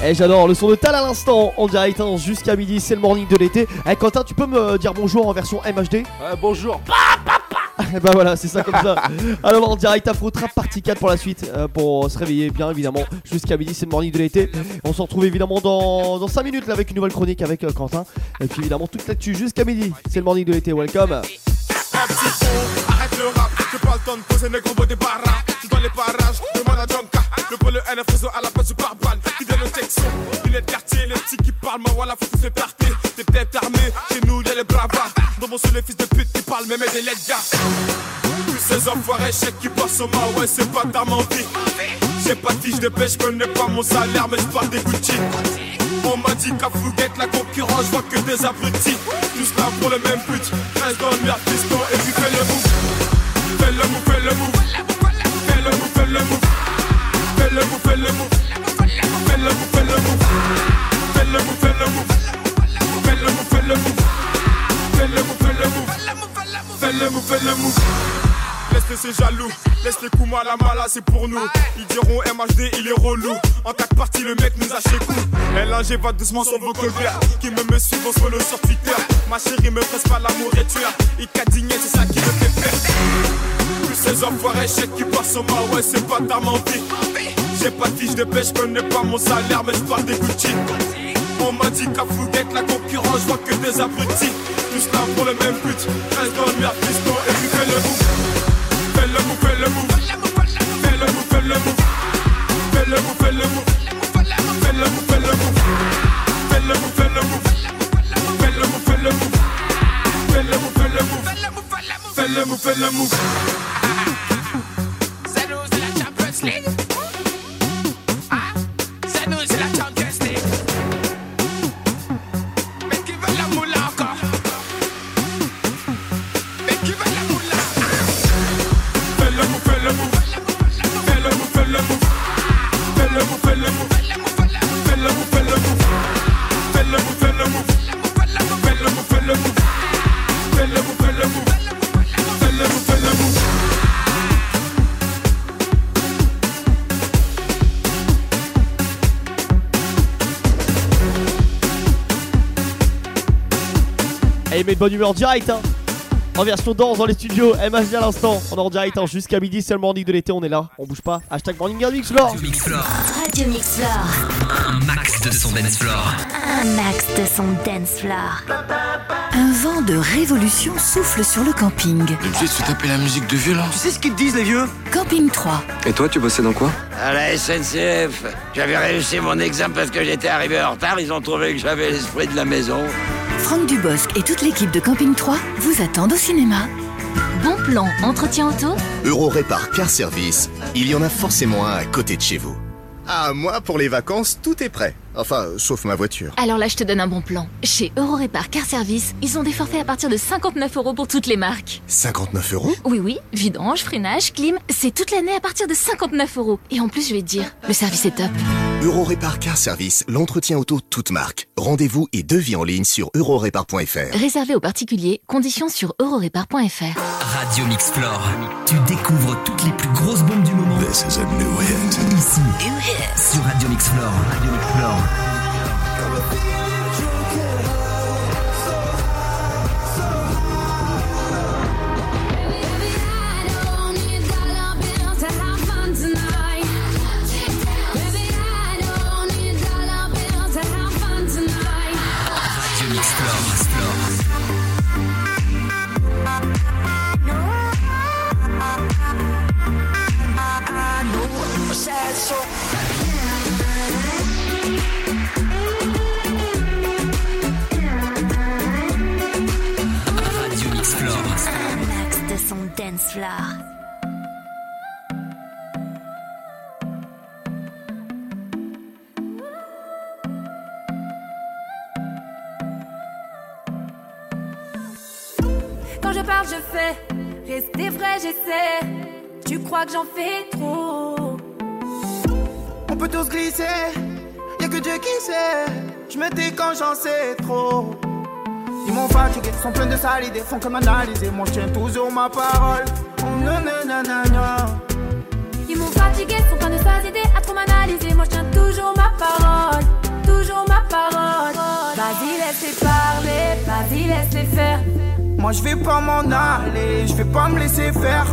Eh, j'adore le son de Tal à l'instant en direct hein, jusqu'à midi, c'est le morning de l'été. Eh, Quentin, tu peux me dire bonjour en version MHD bonjour. Et bah voilà, c'est ça comme ça. Alors en direct Afro Trap partie 4 pour la suite, euh, pour se réveiller bien évidemment jusqu'à midi, c'est le morning de l'été. On se retrouve évidemment dans, dans 5 minutes là avec une nouvelle chronique avec euh, Quentin. Et puis évidemment toute là-dessus jusqu'à midi, c'est le morning de l'été, welcome. Arrête le rap, j'ai pas le temps de poser mes gros des barras. Tu dans les parages, demande à. Le pôle NF réseau à la place du barbane. Qui vient de section, il est de quartier, les petits qui parlent, moi voilà, faut tous les tarter. T'es peut-être armé, chez nous y'a les bravas. Dans mon sous les fils de pute qui parlent, même des lettres gars. Ces enfoirés chèques qui passent au ouais, c'est pas ta mentie. J'ai pas de fiche de pêche, connais pas mon salaire, mais je parle des Gucci. On m'a dit qu'à Fouguette, la concurrence, je vois que des abrutis. Tous là pour le même but, reste dans le merde, piston, et puis fais move. Fais le move, fais le move. Fais le move, fais le move. Fais le move, fais le move. Fais le move, fais le move. Fais le move, fais le move. Fais le move, fais le move. Fais le. Fais le move, fais le move. Laisse ces jaloux, laisse les coups mal à mal, c'est pour nous. Ils diront MHD, il est relou. En quatre parties, le mec nous a chez coup. LNG va doucement sur vos colères. Qui me me suivent, on se follow sur Twitter. Ma chérie me presse pas l'amour et tueur. Il cadigné, c'est ça qui me fait faire. Tous ces enfoirés chèques qui passent au mar, ouais, c'est pas ta mentie. J'ai pas de fiche de pêche, connais pas mon salaire, mais je parle des Gucci. On m'a dit qu'à Fouguette, la concurrence, je vois que des abrutis. Tous là pour le même but, reste dans le merde, et puis fais le move. Fais le move, fais le move. Fais le move, fais le move. Fais le move, fais le move. Fais le move, fais le move. Fais le move, fais le move. Fais le move, fais le move. Fais le move, fais le move. Fais le move, fais le move. C'est nous, c'est la Champions League. Met de bonne humeur direct hein. En version danse dans les studios, MHD à l'instant. On est en direct hein, jusqu'à midi, c'est le morning de l'été, on est là, on bouge pas. Hashtag morning Girl Mix Floor. Mix Floor. Radio Mix Floor. Un max de son dance floor. Un max de son dance floor. Un vent de révolution souffle sur le camping. Le vieux, tu tapais la musique de violence. Tu sais ce qu'ils disent les vieux? Camping 3. Et toi, tu bossais dans quoi? À la SNCF, j'avais réussi mon examen parce que j'étais arrivé en retard. Ils ont trouvé que j'avais l'esprit de la maison. Franck Dubosc et toute l'équipe de Camping 3 vous attendent au cinéma. Bon plan, entretien auto Euro Répar Car Service, il y en a forcément un à côté de chez vous. Ah, moi, pour les vacances, tout est prêt. Enfin, sauf ma voiture. Alors là, je te donne un bon plan. Chez Eurorépar Car Service, ils ont des forfaits à partir de 59 euros pour toutes les marques. 59 euros? Oui, oui, vidange, freinage, clim, c'est toute l'année à partir de 59 euros. Et en plus, je vais te dire, le service est top. Euro Répar Car Service, l'entretien auto toute marque. Rendez-vous et devis en ligne sur eurorépar.fr. Réservé aux particuliers, conditions sur eurorépar.fr. Radio Mix Floor. Tu découvres toutes les plus grosses bombes du moment. This is a new hit. Ici, sur Radio I'm a feeling drunk and high. j'en fais trop. On peut tous glisser, y'a que Dieu qui sait. Je me dis quand j'en sais trop. Ils m'ont fatigué, sont pleins de sales idées, font que m'analyser. Moi je tiens toujours ma parole. Oh, nanana. Ils m'ont fatigué, sont pleins de sales idées, à trop m'analyser. Moi je tiens toujours ma parole. Toujours ma parole. Vas-y, laisse-les parler, vas-y, laisse-les faire. Moi je vais pas m'en aller, je vais pas me laisser faire.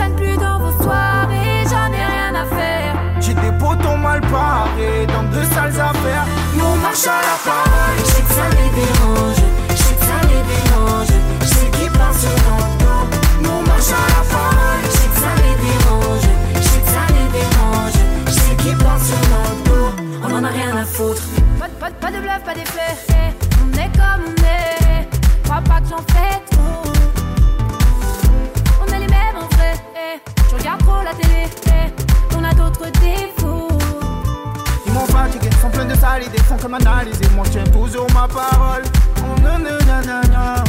Je traîne plus dans vos soirées, j'en ai rien à faire. J'ai des potons mal parés dans de sales affaires. Nous on marche à la parole. Je sais que ça les dérange, je sais que ça les dérange, je sais qu'ils passent sur notre dos. Nous on marche à la parole. Je sais que ça les dérange, je sais que ça les dérange, je sais qu'ils sur. On en a rien à foutre. Pas, de- pas, de- pas de bluff, pas d'effet. On est comme on est. Crois pas que j'en fais trop. Je regarde trop la télé. eh. On a d'autres défauts. Ils m'ont fatigué, sont pleins de sales idées, font comme analyser. Moi je tiens toujours ma parole. Oh, non, non, non, non, non.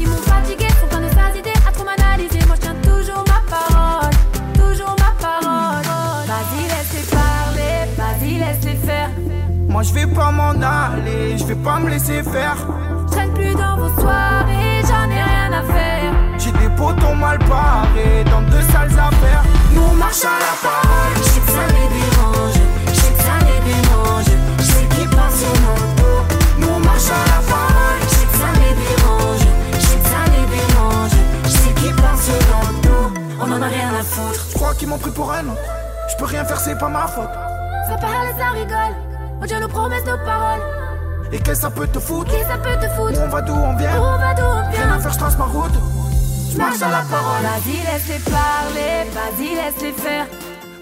Ils m'ont fatigué, sont plein de sales idées à trop m'analyser. Moi je tiens toujours ma parole. Toujours ma parole. Vas-y, laisse-les parler. Vas-y, laisse-les faire. Moi je vais pas m'en aller, je vais pas me laisser faire. Je traîne plus dans vos soirées, j'en ai rien à faire. J'ai potons mal parés dans de sales affaires. Nous on marche à la parole. Je sais que ça les dérange, je sais que ça les dérange, je sais qu'ils passent sur notre dos. Nous on marche à la parole. Je sais que ça les dérange, je sais que ça les dérange, je sais qu'ils passent sur notre dos. On en a rien à foutre. Je crois qu'ils m'ont pris pour un autre. Je peux rien faire, c'est pas ma faute. Ça parle, ça rigole. On tient nos promesses, nos paroles. Et qu'est-ce que ça peut te foutre? Qui ça peut te foutre? Où on va d'où on vient? Où on va d'où on Rien à vient? faire, je trace ma route. Je marche à la parole. Vas-y, laisse-les parler. Vas-y, laisse-les faire.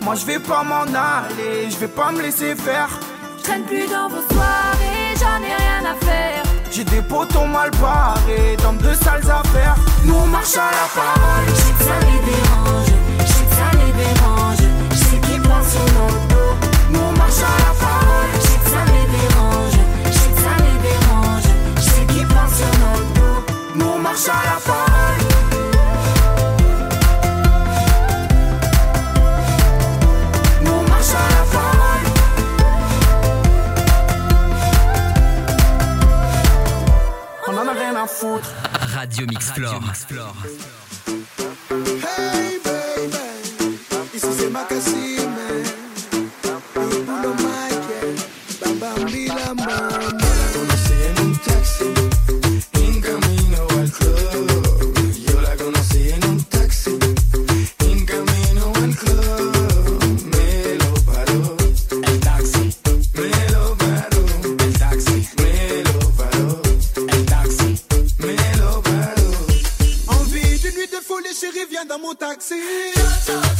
Moi je vais pas m'en aller, je vais pas me laisser faire. Je traîne plus dans vos soirées, j'en ai rien à faire. J'ai des potons mal barrés dans de sales affaires. Nous on marche à la parole. Je sais que ça les dérange, je sais que ça les dérange, je sais qu'ils passent sur notre dos. Nous on marche à la parole. Je sais que ça les dérange, je sais que ça les dérange, je sais qu'ils passent sur notre dos. Nous on marche à la parole. Foutre. Radio Mix Floor. Hey chérie, viens dans mon taxi.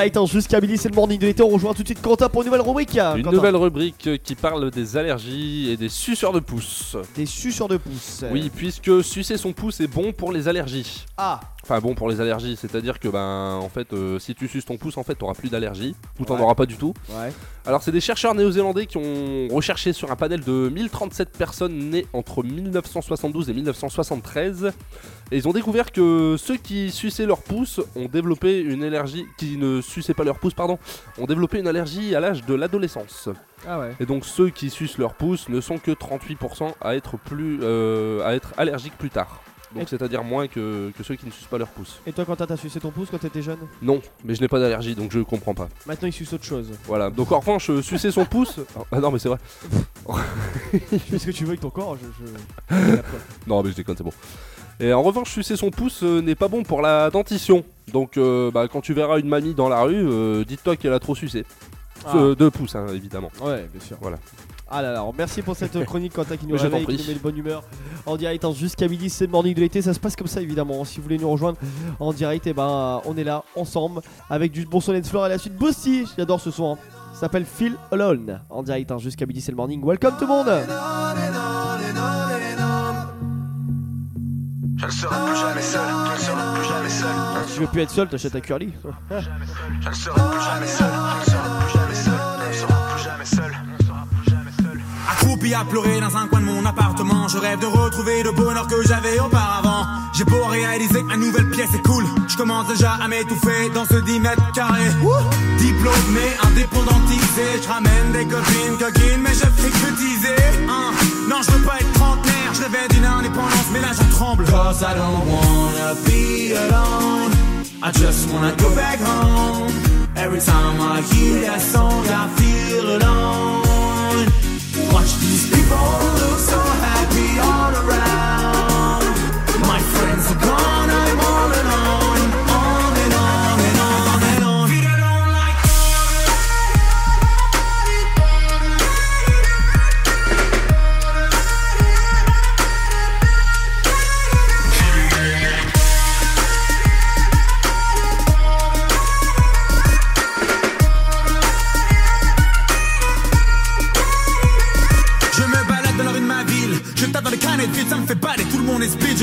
Direct hein, jusqu'à midi, c'est le morning de l'été. On rejoint tout de suite Quentin pour une nouvelle rubrique. Une Quentin. nouvelle rubrique euh, qui parle des allergies et des suceurs de pouce. Des suceurs de pouce. Oui, puisque sucer son pouce est bon pour les allergies. Ah. Enfin bon pour les allergies, c'est-à-dire que ben en fait euh, si tu suces ton pouce en fait t'auras plus d'allergie ou t'en Ouais. auras pas du tout. Ouais. Alors c'est des chercheurs néo-zélandais qui ont recherché sur un panel de 1037 personnes nées entre 1972 et 1973 et ils ont découvert que ceux qui suçaient leur pouce ont développé une allergie qui ne suçaient pas leur pouce pardon, ont développé une allergie à l'âge de l'adolescence. Ah ouais. Et donc ceux qui sucent leur pouce ne sont que 38% à être plus euh, à être allergiques plus tard. Donc c'est-à-dire moins que, que ceux qui ne sucent pas leur pouce. Et toi, Quentin, t'as sucé ton pouce quand t'étais jeune? Non, mais je n'ai pas d'allergie donc je comprends pas. Maintenant, il suce autre chose. Voilà, donc en revanche, sucer son pouce. Ah non, mais c'est vrai. Fais ce que tu veux avec ton corps. Je, je... non, mais je déconne, c'est bon. Et en revanche, sucer son pouce euh, n'est pas bon pour la dentition. Donc, euh, bah, quand tu verras une mamie dans la rue, euh, dites-toi qu'elle a trop sucé. Ah. Euh, deux pouces, hein, évidemment. Ouais, bien sûr. Voilà. Ah là là, alors merci pour cette chronique Quentin qui nous réveille, qui nous met de bonne humeur en direct jusqu'à midi, c'est le morning de l'été, ça se passe comme ça évidemment. Si vous voulez nous rejoindre en direct, et ben euh, on est là ensemble avec du bon son dance floor et la suite Boosty, j'adore ce son. hein. Ça s'appelle Feel Alone en direct jusqu'à midi, c'est le morning. Welcome tout le monde. Je ne serai plus jamais seul, je ne serai plus jamais seul. Si tu veux plus être seul, t'achètes un curly. Je ne serai plus jamais seul, je ne serai plus jamais seul, Accroupi à pleurer dans un coin de mon appartement Je rêve de retrouver le bonheur que j'avais auparavant. J'ai beau réaliser ma nouvelle pièce est cool Je commence déjà à m'étouffer dans ce 10 mètres carrés. Diplômé, indépendantisé Je ramène des copines, coquines Mais je fais que hein. Non je veux pas être trentenaire Je rêvais d'une indépendance mais là je tremble. Cause I don't wanna be alone. I just wanna go back home. Every time I hear that song I feel alone Watch these people look so happy all around.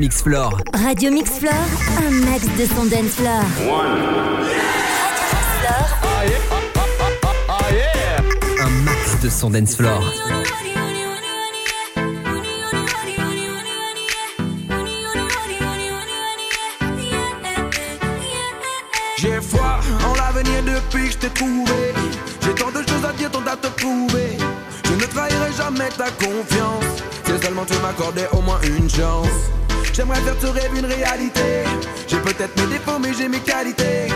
Mix Floor. Radio Mix Floor, un max de son dance floor. Un max de son dance floor. J'ai foi en l'avenir depuis que je t'ai trouvé. J'ai tant de choses à dire, tant à te retrouver. Je ne trahirai jamais ta confiance. Si seulement tu m'accordais au moins une chance. J'aimerais faire ce rêve une réalité. J'ai peut-être mes défauts, mais j'ai mes qualités.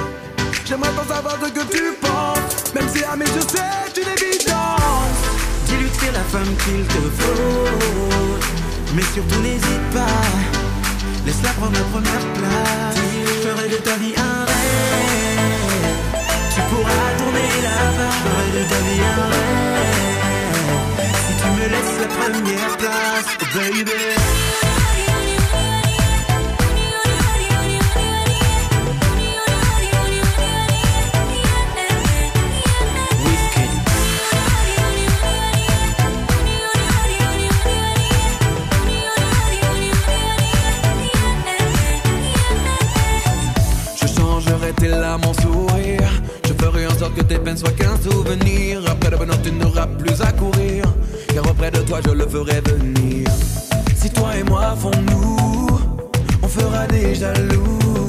J'aimerais pas savoir ce que tu penses. Même si à mes yeux c'est une évidence. Dis-lui la femme qu'il te faut. Mais surtout n'hésite pas. Laisse-la prendre la première place. Je ferai de ta vie un rêve. Tu pourras tourner là-bas. Je ferai de ta vie un rêve. Si tu me laisses la première place, oh baby. Je le ferai venir. Si toi et moi font-nous, on fera des jaloux.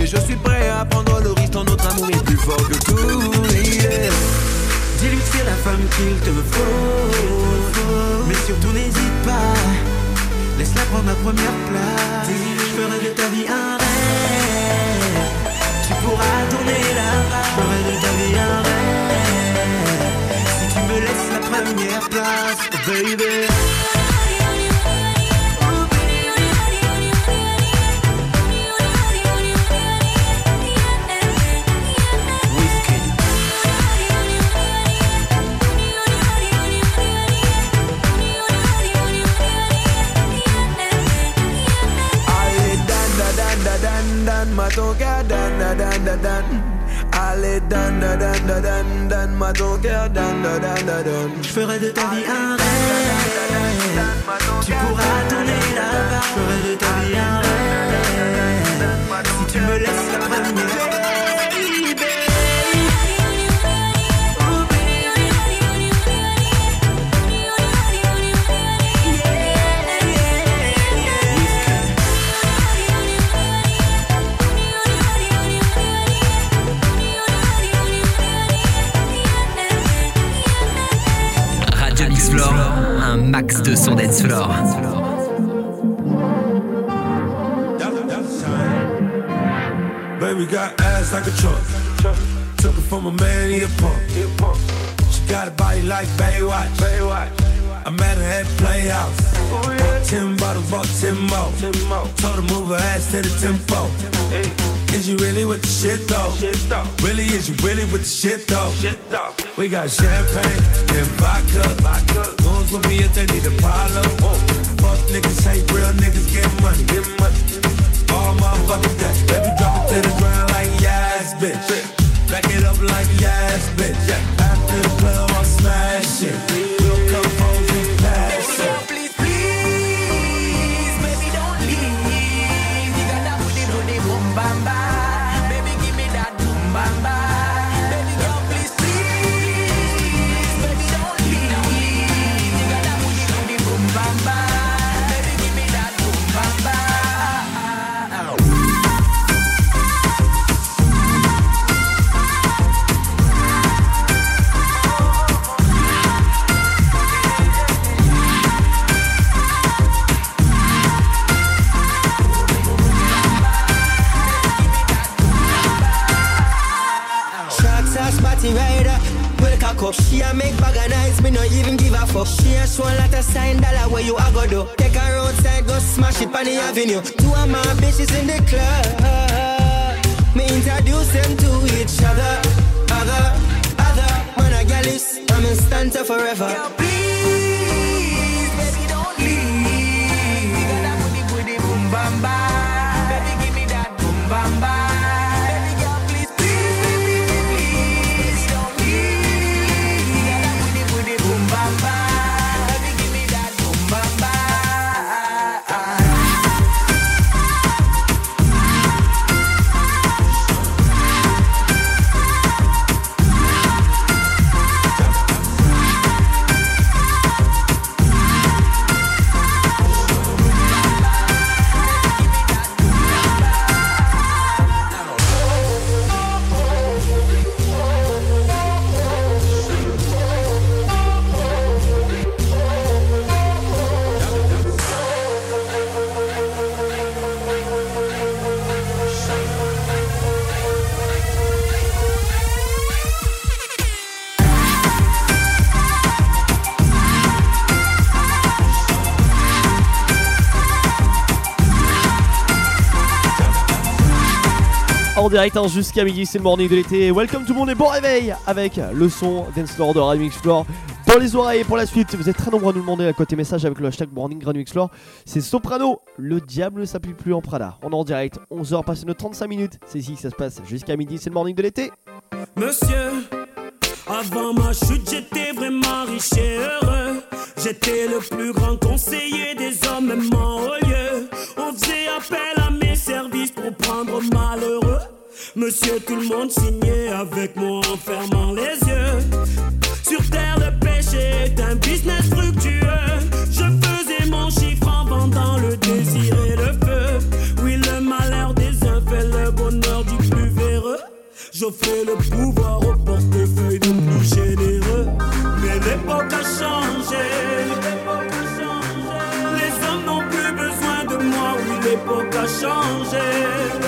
Et je suis prêt à prendre le risque, ton notre amour est plus fort que tout. yeah. Dis-lui c'est la femme qu'il te faut. Mais surtout n'hésite pas. Laisse-la prendre la première place. Je ferai de ta Je ferai de ta vie un rêve. Tu pourras tourner là-bas. Je ferai de ta vie un rêve. Si tu me laisses la première. Max de son dance floor. Baby got ass like a truck. Took it from a man, he a punk. She got a body like Baywatch. I met her at Playhouse. Bought ten bottles, bought ten more. Told her move her ass to the tempo. Is you really with the shit though? Really, is you really with the shit though? We got champagne and vodka. With me if they need a problem. Fuck niggas hate real niggas get money. Get money. All motherfuckers that Baby drop it to the ground like yes, bitch Back it up like yes, bitch After the club I'll smash it up. She a make bag of nice, me no even give a fuck. She a show a lot of sign dollar where you a go do. Take her outside, go smash it on the avenue. Two of my bitches in the club. Me introduce them to each other. Other, other. Man, a gal is, I'm in stanza forever. Please, en direct hein, jusqu'à midi, c'est le morning de l'été. Welcome tout le monde et bon réveil avec le son Dance de Radio Floor dans les oreilles. Pour la suite, vous êtes très nombreux à nous demander à côté message avec le hashtag morning Radio Floor. C'est Soprano, le diable ne s'appuie plus en Prada. On est en direct, 11h passé nos 35 minutes. C'est ici que ça se passe jusqu'à midi, c'est le morning de l'été. Monsieur, avant ma chute, j'étais vraiment riche et heureux. J'étais le plus grand conseiller des hommes, même en haut. On faisait appel à mes services pour prendre malheureux. Monsieur, tout le monde signait avec moi en fermant les yeux. Sur terre, le péché est un business fructueux. Je faisais mon chiffre en vendant le désir et le feu. Oui, le malheur des uns fait le bonheur du plus véreux. J'offrais le pouvoir au portefeuille de plus généreux. Mais l'époque a changé. Les hommes n'ont plus besoin de moi. Oui, l'époque a changé.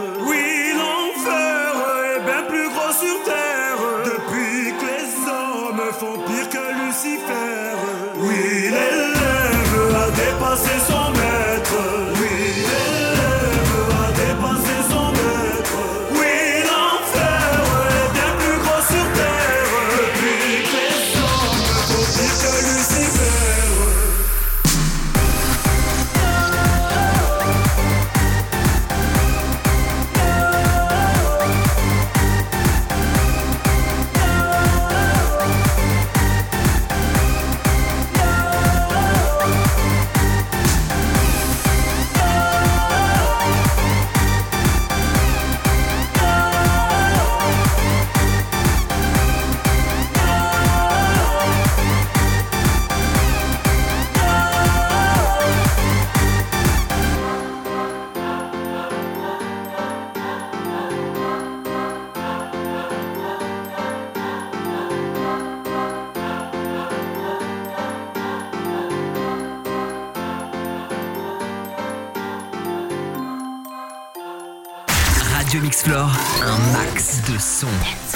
Son.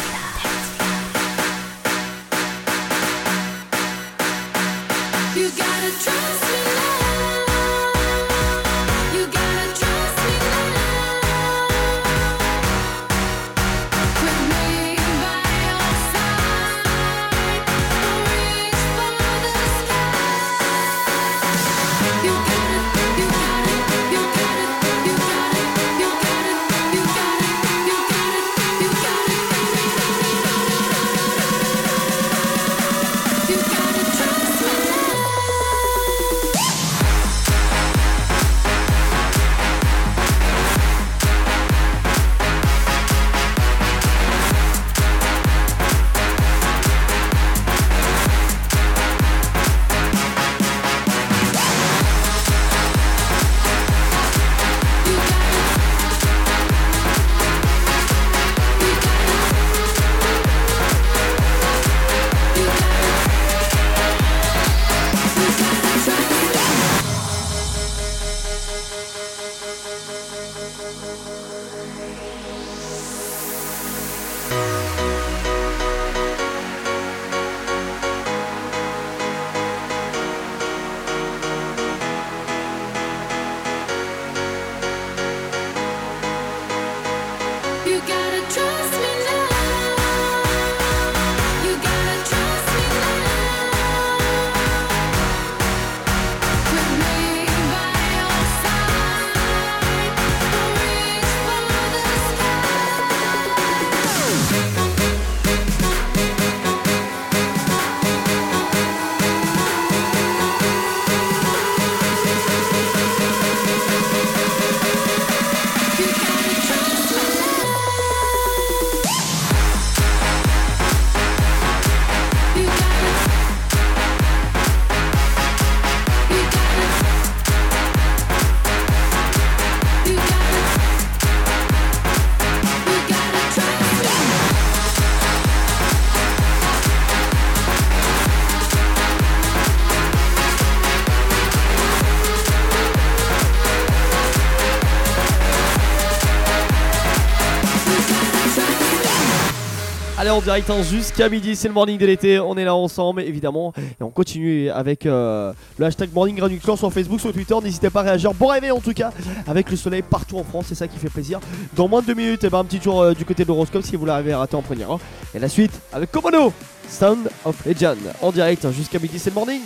En direct hein, jusqu'à midi, c'est le morning de l'été. On est là ensemble, évidemment. Et on continue avec euh, le hashtag morning sur Facebook, sur Twitter. N'hésitez pas à réagir. Bon réveil en tout cas, avec le soleil partout en France, c'est ça qui fait plaisir. Dans moins de deux minutes, et ben, un petit tour euh, du côté de l'horoscope si vous l'arrivez à rater en première. hein. Et la suite avec Komodo, Sound of Legend. En direct hein, jusqu'à midi, c'est le morning.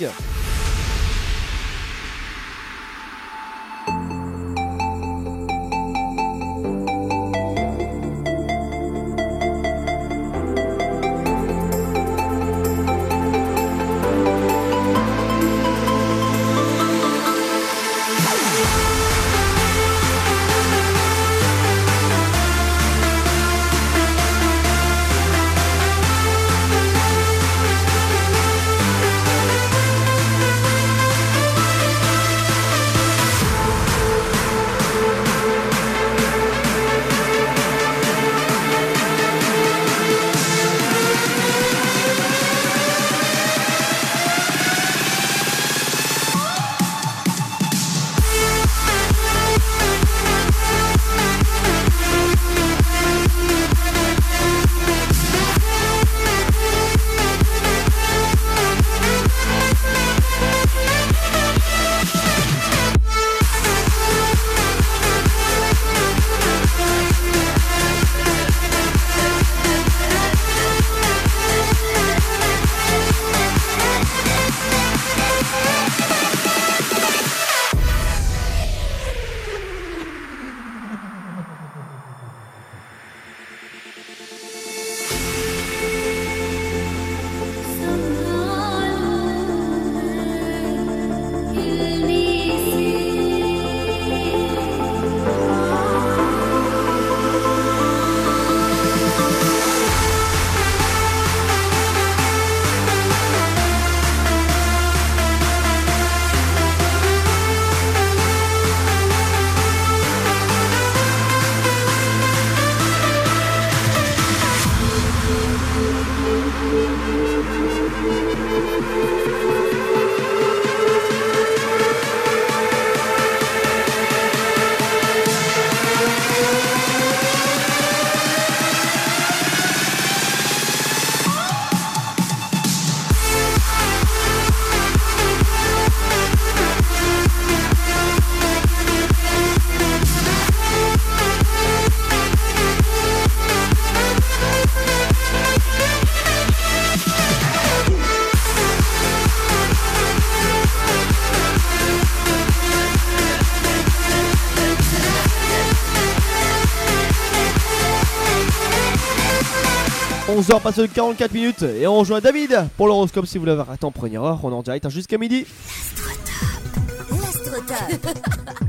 H 11h passé de 44 minutes et on rejoint David pour l'horoscope si vous l'avez raté en première heure. On est en direct hein, jusqu'à midi.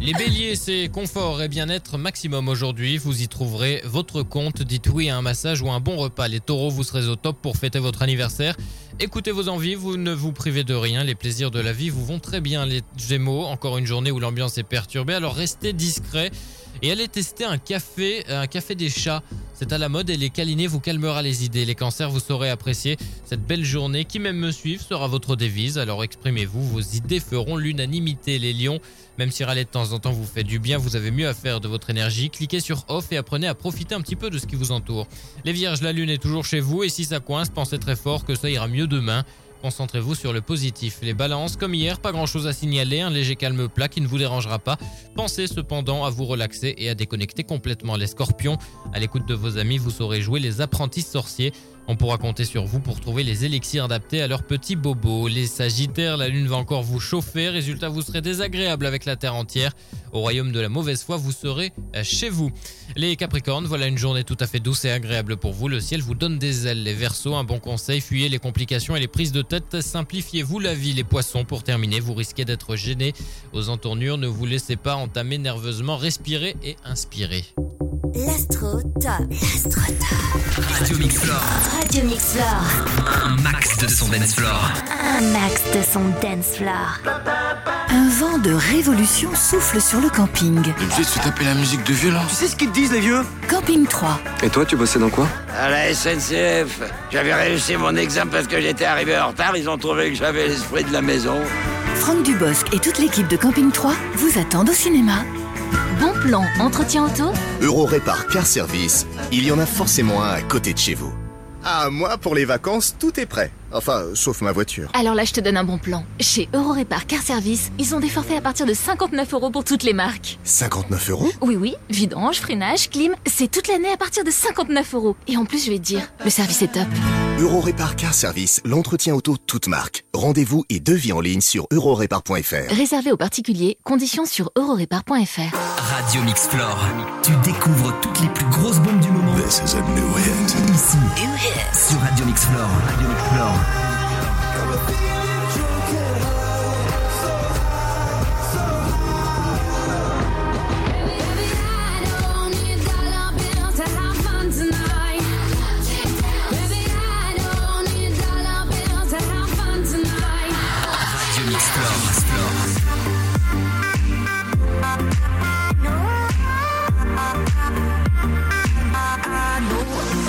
Les béliers, c'est confort et bien-être maximum aujourd'hui. Vous y trouverez votre compte. Dites oui à un massage ou un bon repas. Les taureaux, vous serez au top pour fêter votre anniversaire. Écoutez vos envies, vous ne vous privez de rien. Les plaisirs de la vie vous vont très bien. Les gémeaux, encore une journée où l'ambiance est perturbée. Alors restez discret et allez tester un café, un café des chats. C'est à la mode et les câliner vous calmera les idées. Les cancers, vous saurez apprécier cette belle journée. Qui m'aime me suivre sera votre devise. Alors exprimez-vous, vos idées feront l'unanimité. Les lions, même si râler de temps en temps vous fait du bien, vous avez mieux à faire de votre énergie. Cliquez sur off et apprenez à profiter un petit peu de ce qui vous entoure. Les vierges, la lune est toujours chez vous et si ça coince, pensez très fort que ça ira mieux demain. Concentrez-vous sur le positif. Les balances, comme hier, pas grand chose à signaler, un léger calme plat qui ne vous dérangera pas. Pensez cependant à vous relaxer et à déconnecter complètement. Les scorpions, à l'écoute de vos amis, vous saurez jouer les apprentis sorciers. On pourra compter sur vous pour trouver les élixirs adaptés à leurs petits bobos. Les sagittaires, la lune va encore vous chauffer. Résultat, vous serez désagréable avec la terre entière. Au royaume de la mauvaise foi, vous serez chez vous. Les capricornes, voilà une journée tout à fait douce et agréable pour vous. Le ciel vous donne des ailes. Les versos, un bon conseil, fuyez les complications et les prises de tête. Simplifiez-vous la vie. Les poissons, pour terminer, vous risquez d'être gênés aux entournures. Ne vous laissez pas entamer nerveusement. Respirez et inspirez. L'astro top. L'astro top. Radio Mix Floor. Radio Mix Floor. Un max de son dance floor. Un max de son dance floor. Un vent de révolution souffle sur le camping. Une vite se taper la musique de violence. Tu sais ce qu'ils te disent, les vieux? Camping 3. Et toi, tu bossais dans quoi? À la SNCF, j'avais réussi mon examen parce que j'étais arrivé en retard. Ils ont trouvé que j'avais l'esprit de la maison. Franck Dubosc et toute l'équipe de Camping 3 vous attendent au cinéma. Bon plan, entretien auto Euro Répar Car Service, il y en a forcément un à côté de chez vous. Ah, moi, pour les vacances, tout est prêt. Enfin, sauf ma voiture. Alors là, je te donne un bon plan. Chez Eurorépar Car Service, ils ont des forfaits à partir de 59 euros pour toutes les marques. 59 euros? Oui, oui, vidange, freinage, clim, c'est toute l'année à partir de 59 euros. Et en plus, je vais te dire, le service est top. Eurorépar Car Service, l'entretien auto toute marque. Rendez-vous et devis en ligne sur eurorépar.fr. Réservé aux particuliers, conditions sur eurorépar.fr. Radio Mix Floor. Tu découvres toutes les plus grosses bombes du moment. This is a new hit. Ici, sur Radio Mix Floor. Radio Mix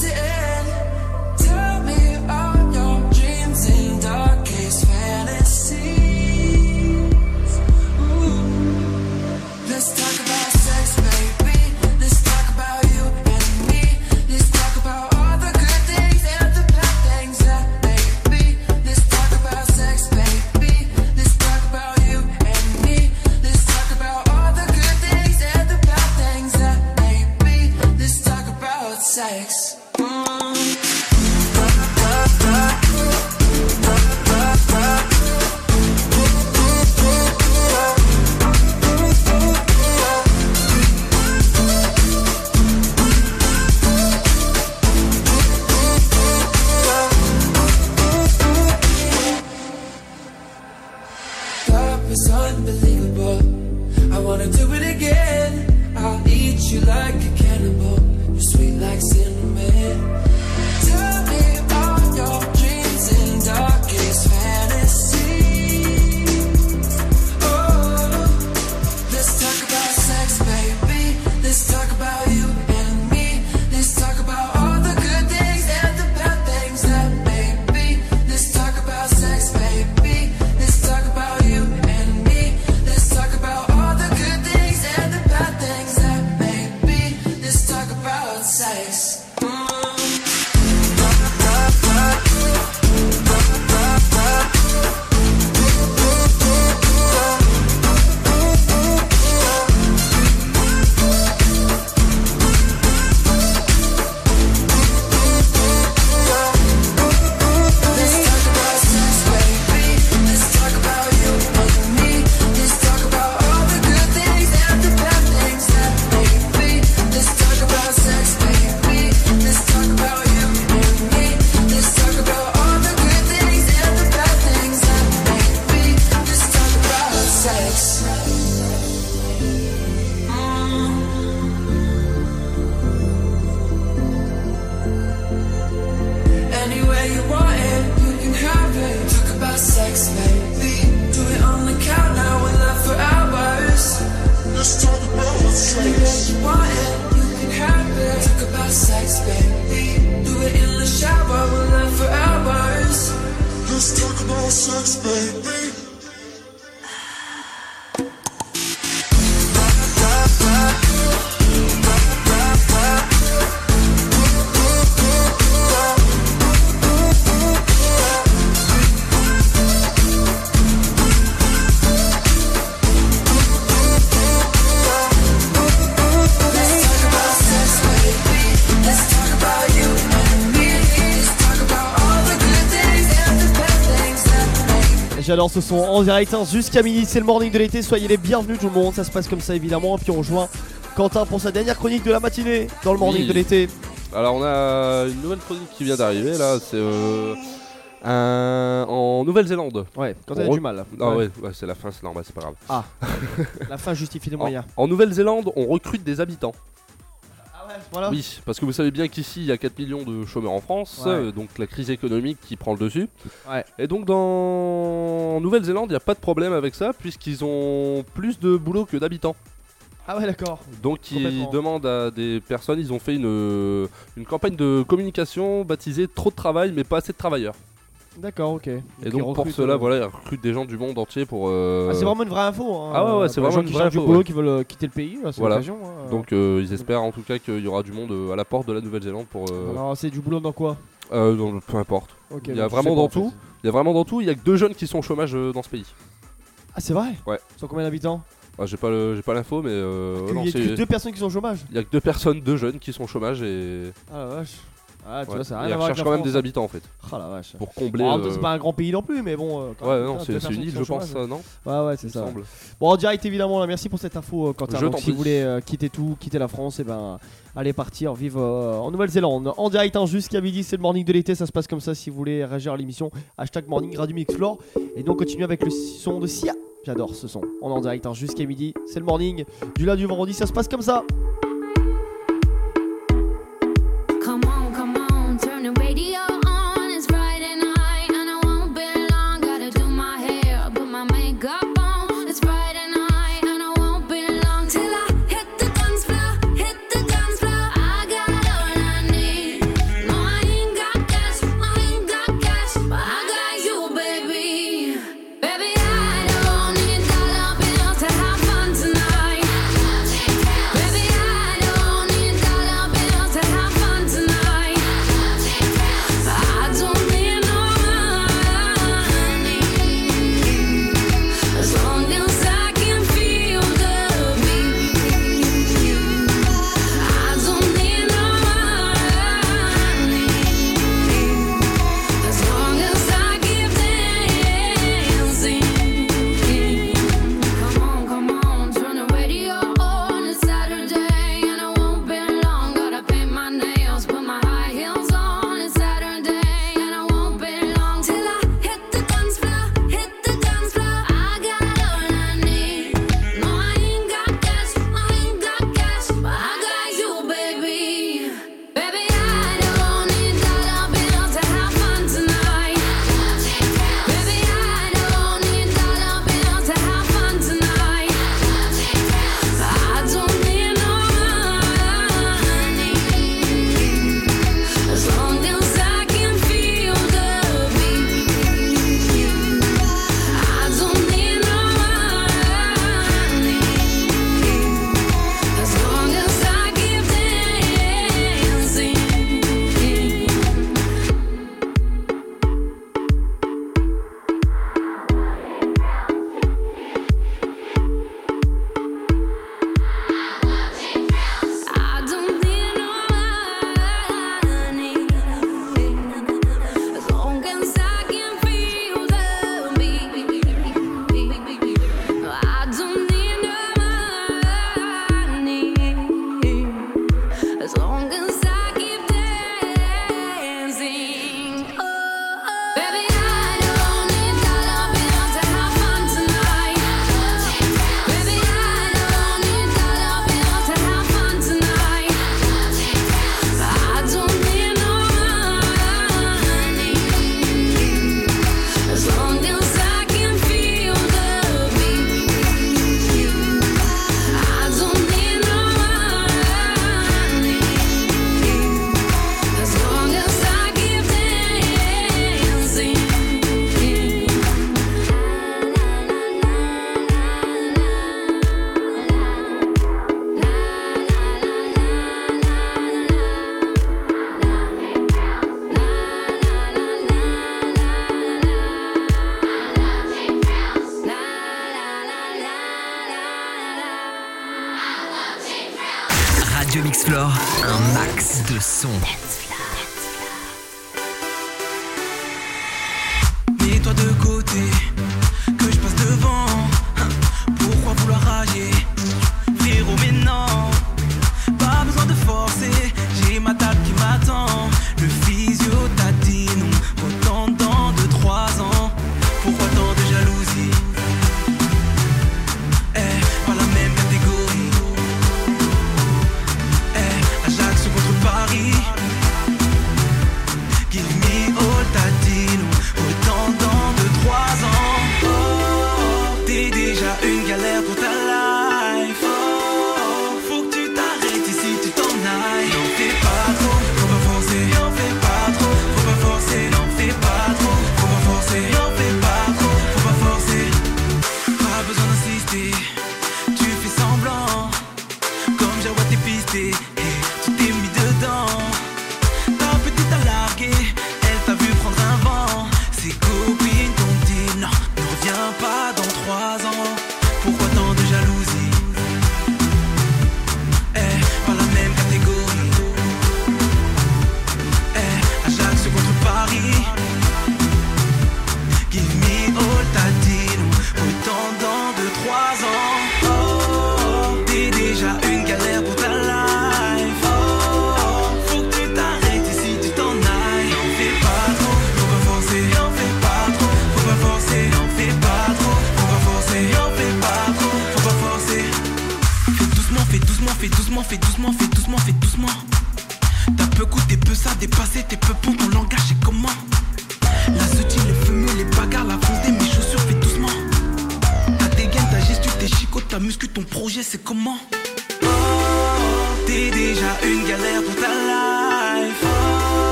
to end. You like a cannibal. You're sweet like cinnamon. J'adore ce son en direct hein, jusqu'à midi, c'est le morning de l'été, soyez les bienvenus tout le monde, ça se passe comme ça évidemment, et puis on rejoint Quentin pour sa dernière chronique de la matinée dans le morning Oui. de l'été. Alors on a une nouvelle chronique qui vient d'arriver là, c'est euh, Un- En Nouvelle-Zélande. Ouais, quand on rec- du mal. Ah Ouais. ouais, ouais, c'est la fin, c'est normal, c'est pas grave. Ah, la fin justifie les En- moyens. En, Nouvelle-Zélande, on recrute des habitants. Voilà. Oui, parce que vous savez bien qu'ici, il y a 4 millions de chômeurs en France, Ouais. euh, donc la crise économique qui prend le dessus. Ouais. Et donc dans en Nouvelle-Zélande, il n'y a pas de problème avec ça, puisqu'ils ont plus de boulot que d'habitants. Ah ouais, d'accord. Donc ils demandent à des personnes, ils ont fait une, une campagne de communication baptisée Trop de travail mais pas assez de travailleurs. D'accord, ok. Et donc pour cela, euh, voilà, ils recrutent des gens du monde entier pour... euh, Ah, c'est vraiment une vraie info. Hein. Ah ouais, ouais, c'est vraiment gens une qui vraie cherchent du info, boulot, ouais. qui veulent euh, quitter le pays, là, c'est Voilà. l'occasion. hein. Donc euh, ils espèrent en tout cas qu'il y aura du monde à la porte de la Nouvelle-Zélande pour... euh, Alors, c'est du boulot dans quoi euh, dans peu importe. Il y a vraiment dans tout. Il y a vraiment dans tout. Il y a que deux jeunes qui sont au chômage euh, dans ce pays. Ah, c'est vrai Ouais. Ils sont combien d'habitants Ah, j'ai pas le- j'ai pas l'info mais euh, Il y a que deux personnes qui sont au chômage. Il y a que deux personnes, deux jeunes qui sont au chômage et Ah la vache. Ah, tu Ouais. vois, ça a Et rien à ils voir avec recherchent la quand même France, des hein. habitants en fait. Ah la vache. Pour combler. Bon, en même temps, euh, c'est pas un grand pays non plus, mais bon. euh, quand Ouais, même, non, putain, c'est- c'est une île, je pense, ça, non Ouais, ouais, c'est Il ça. semble. Bon, en direct, évidemment, là, merci pour cette info, euh, Quentin. Je Donc, t'en si vous voulez euh, quitter tout, quitter la France, et ben, allez partir vivre euh, en Nouvelle-Zélande. En direct, hein, jusqu'à midi, c'est le morning de l'été. Ça se passe comme ça. Si vous voulez réagir à l'émission, hashtag morning Radio Mix Floor. Et donc, continue avec le son de Sia. J'adore ce son. On est en direct hein, jusqu'à midi. C'est le morning du lundi au vendredi. Ça se passe comme ça.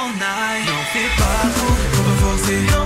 all night. Não me pago por.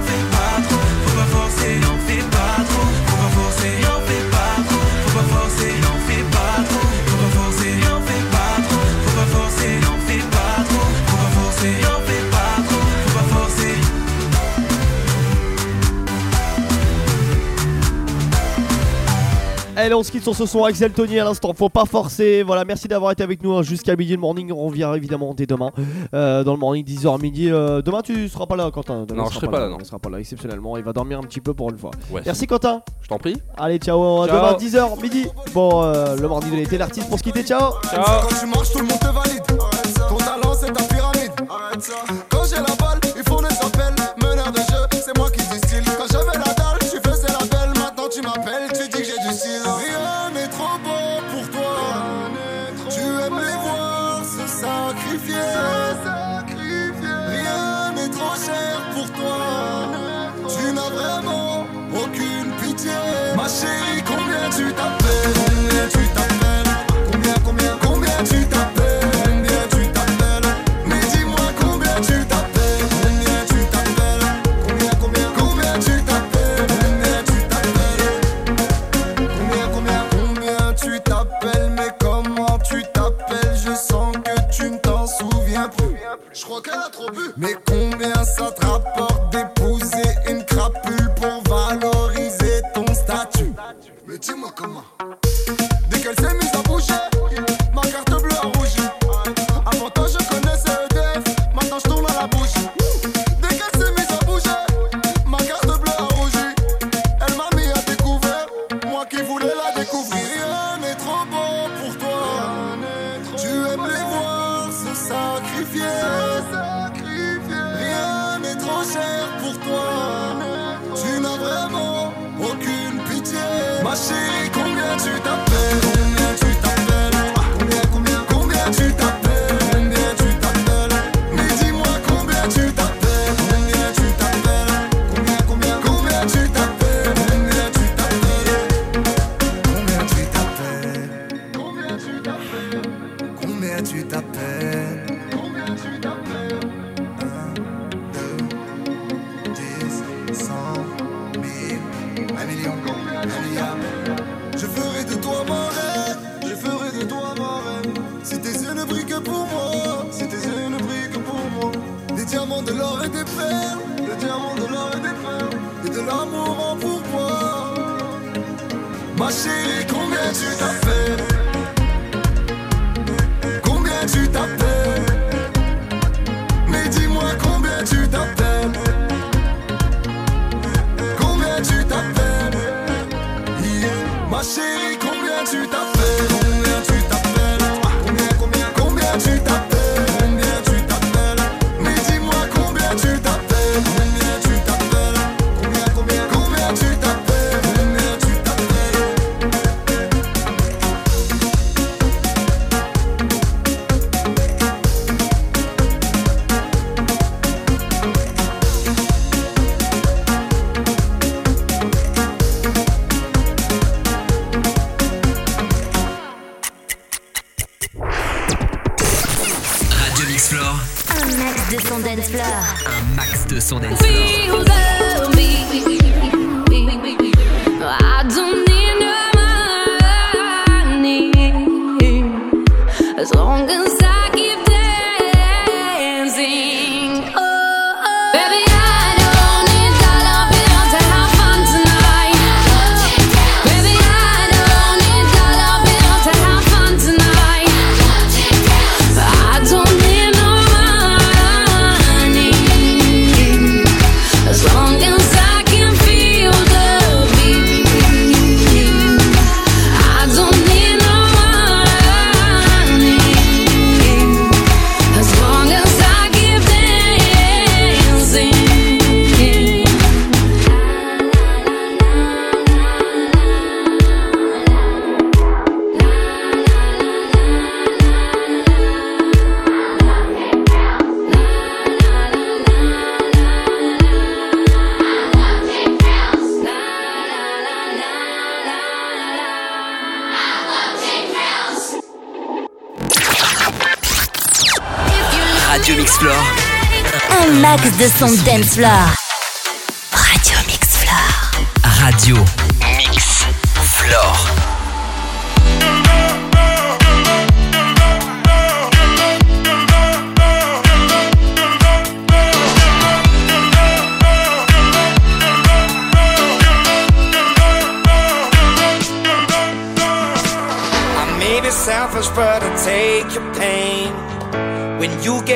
Allez, on se quitte sur ce son Axel Tony à l'instant. Faut pas forcer. Voilà, merci d'avoir été avec nous hein, jusqu'à midi le morning. On revient évidemment dès demain. Euh, dans le morning, 10h midi. Euh, demain, tu seras pas là, Quentin. Non, je serai pas, là, non. Il sera pas là, exceptionnellement. Il va dormir un petit peu pour une fois. Merci, Quentin. Je t'en prie. Allez, ciao. Demain, 10h midi. Bon, euh, le morning de l'été, l'artiste pour se quitter. Ciao. Quand tu marches, tout le monde te valide. Ton talent, c'est ta pyramide. Quand j'ai la balle. Mais combien ça te rapporte des de son dance floor. Radio Mix floor. Radio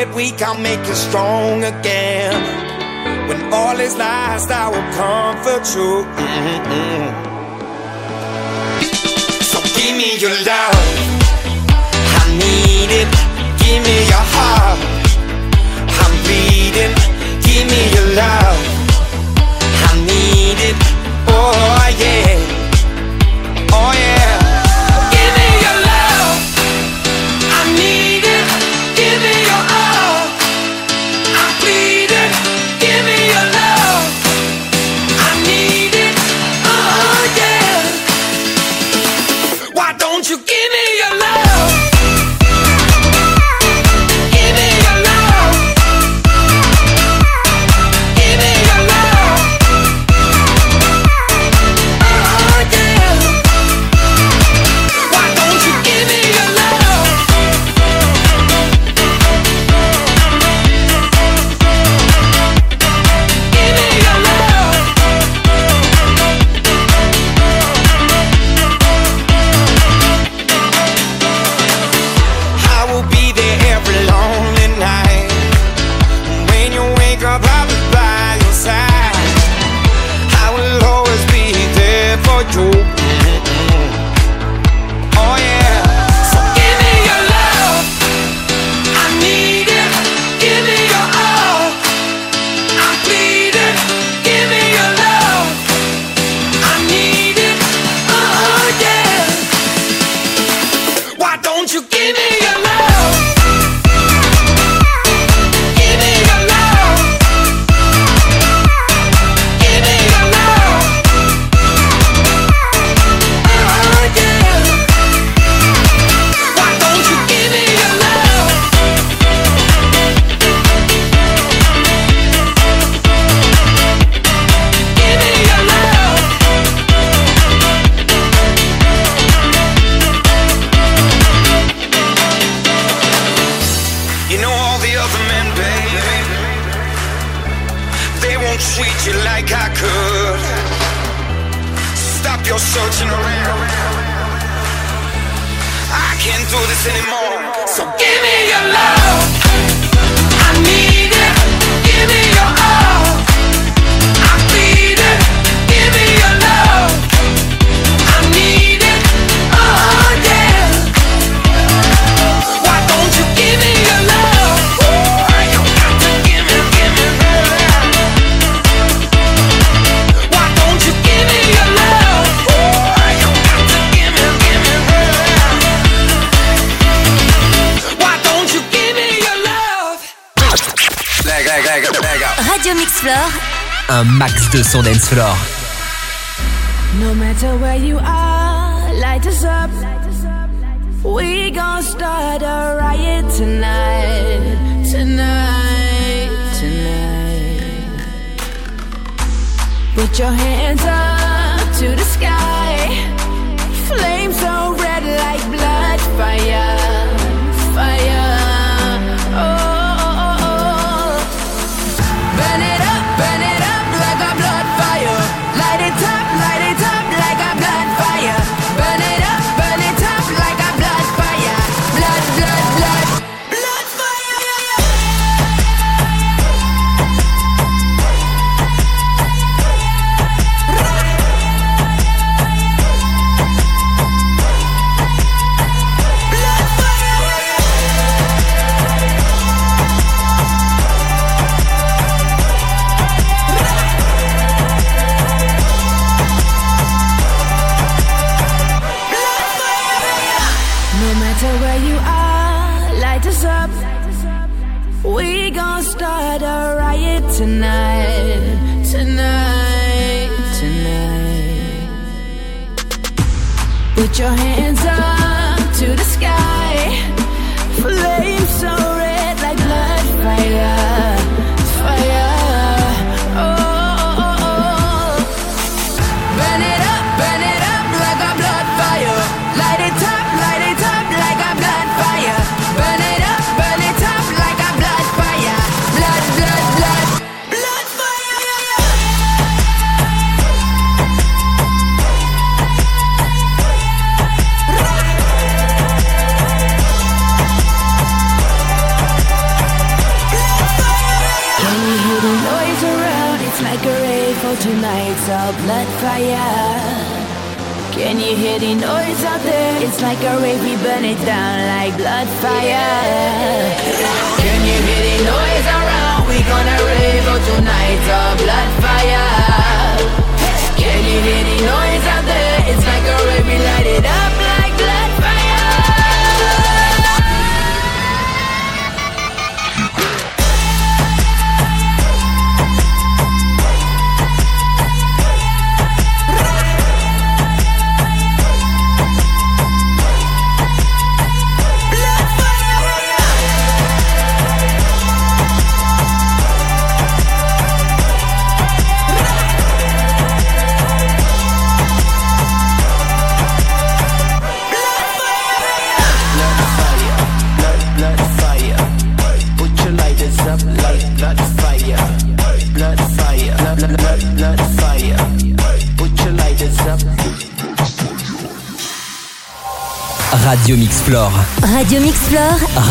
get weak, I'll make you strong again. When all is lost, I will comfort you. Mm -hmm. So give me your love, I need it. Give me your heart, I'm bleeding. Give me your love, I need it. Oh yeah.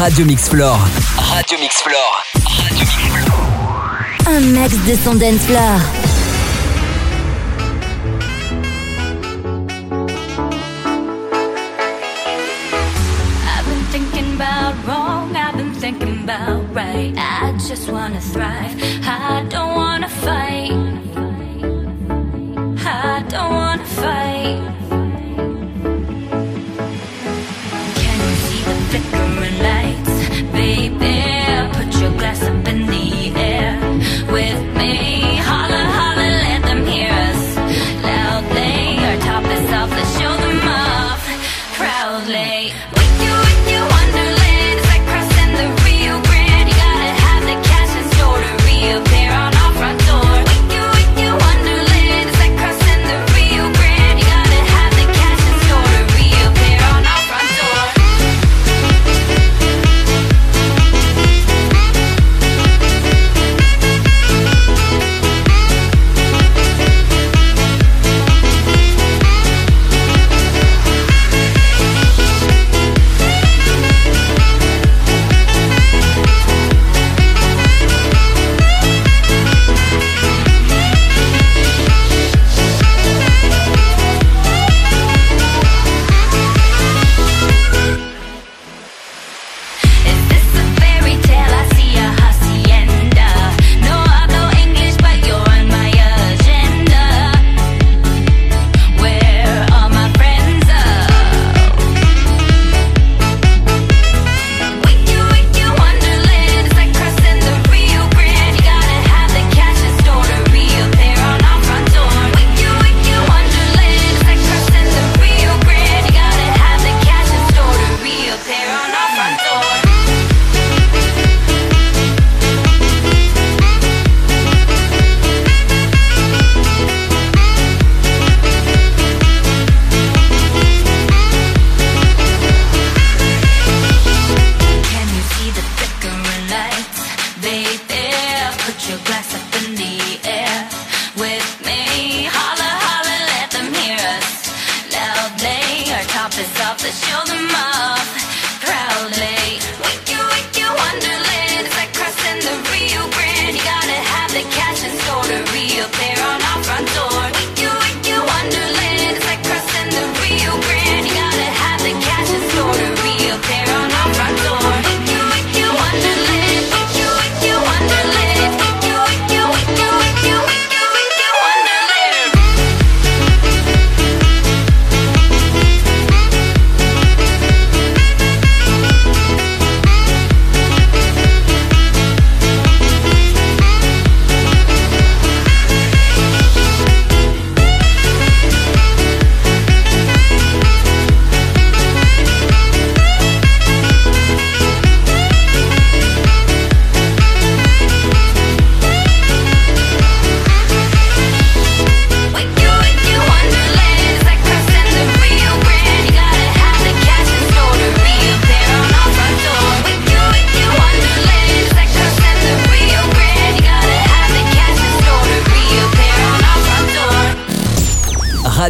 Radio Mix Floor. Radio Mix Floor. Radio Mix Floor. Un max de son dance floor.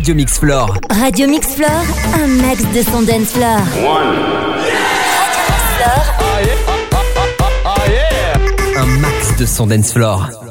Radio Mix Floor. Radio Mix Floor, un max de son dance floor. One. Ah, ah, un max de son dance floor.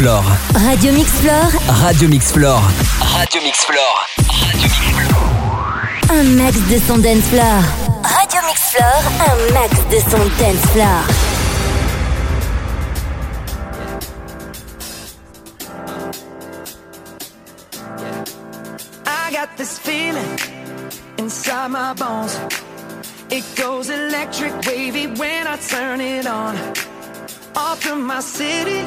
Mixflore. Radio Mixflore. Radio Mixflore. Radio Mixflore. Radio Mixflore. Un max de son dance floor. Radio Mixflore. Un max de son dance floor. this feeling inside my bones. It goes electric wavy when I turn it on. Off from my city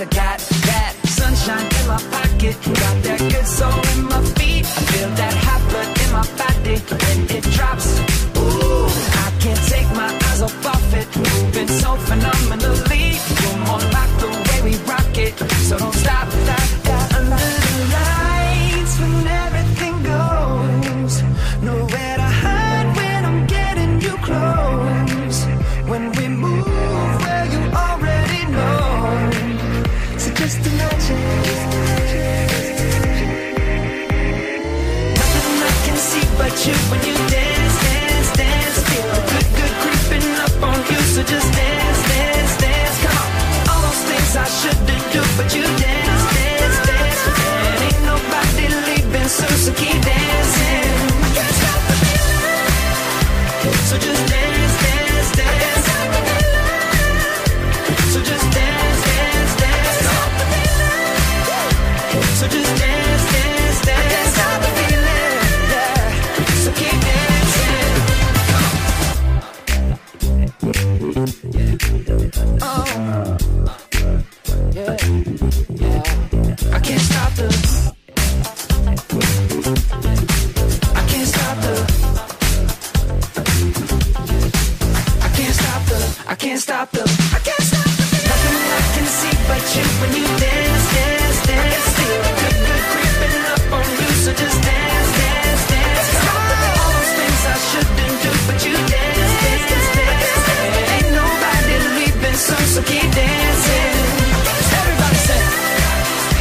a cat.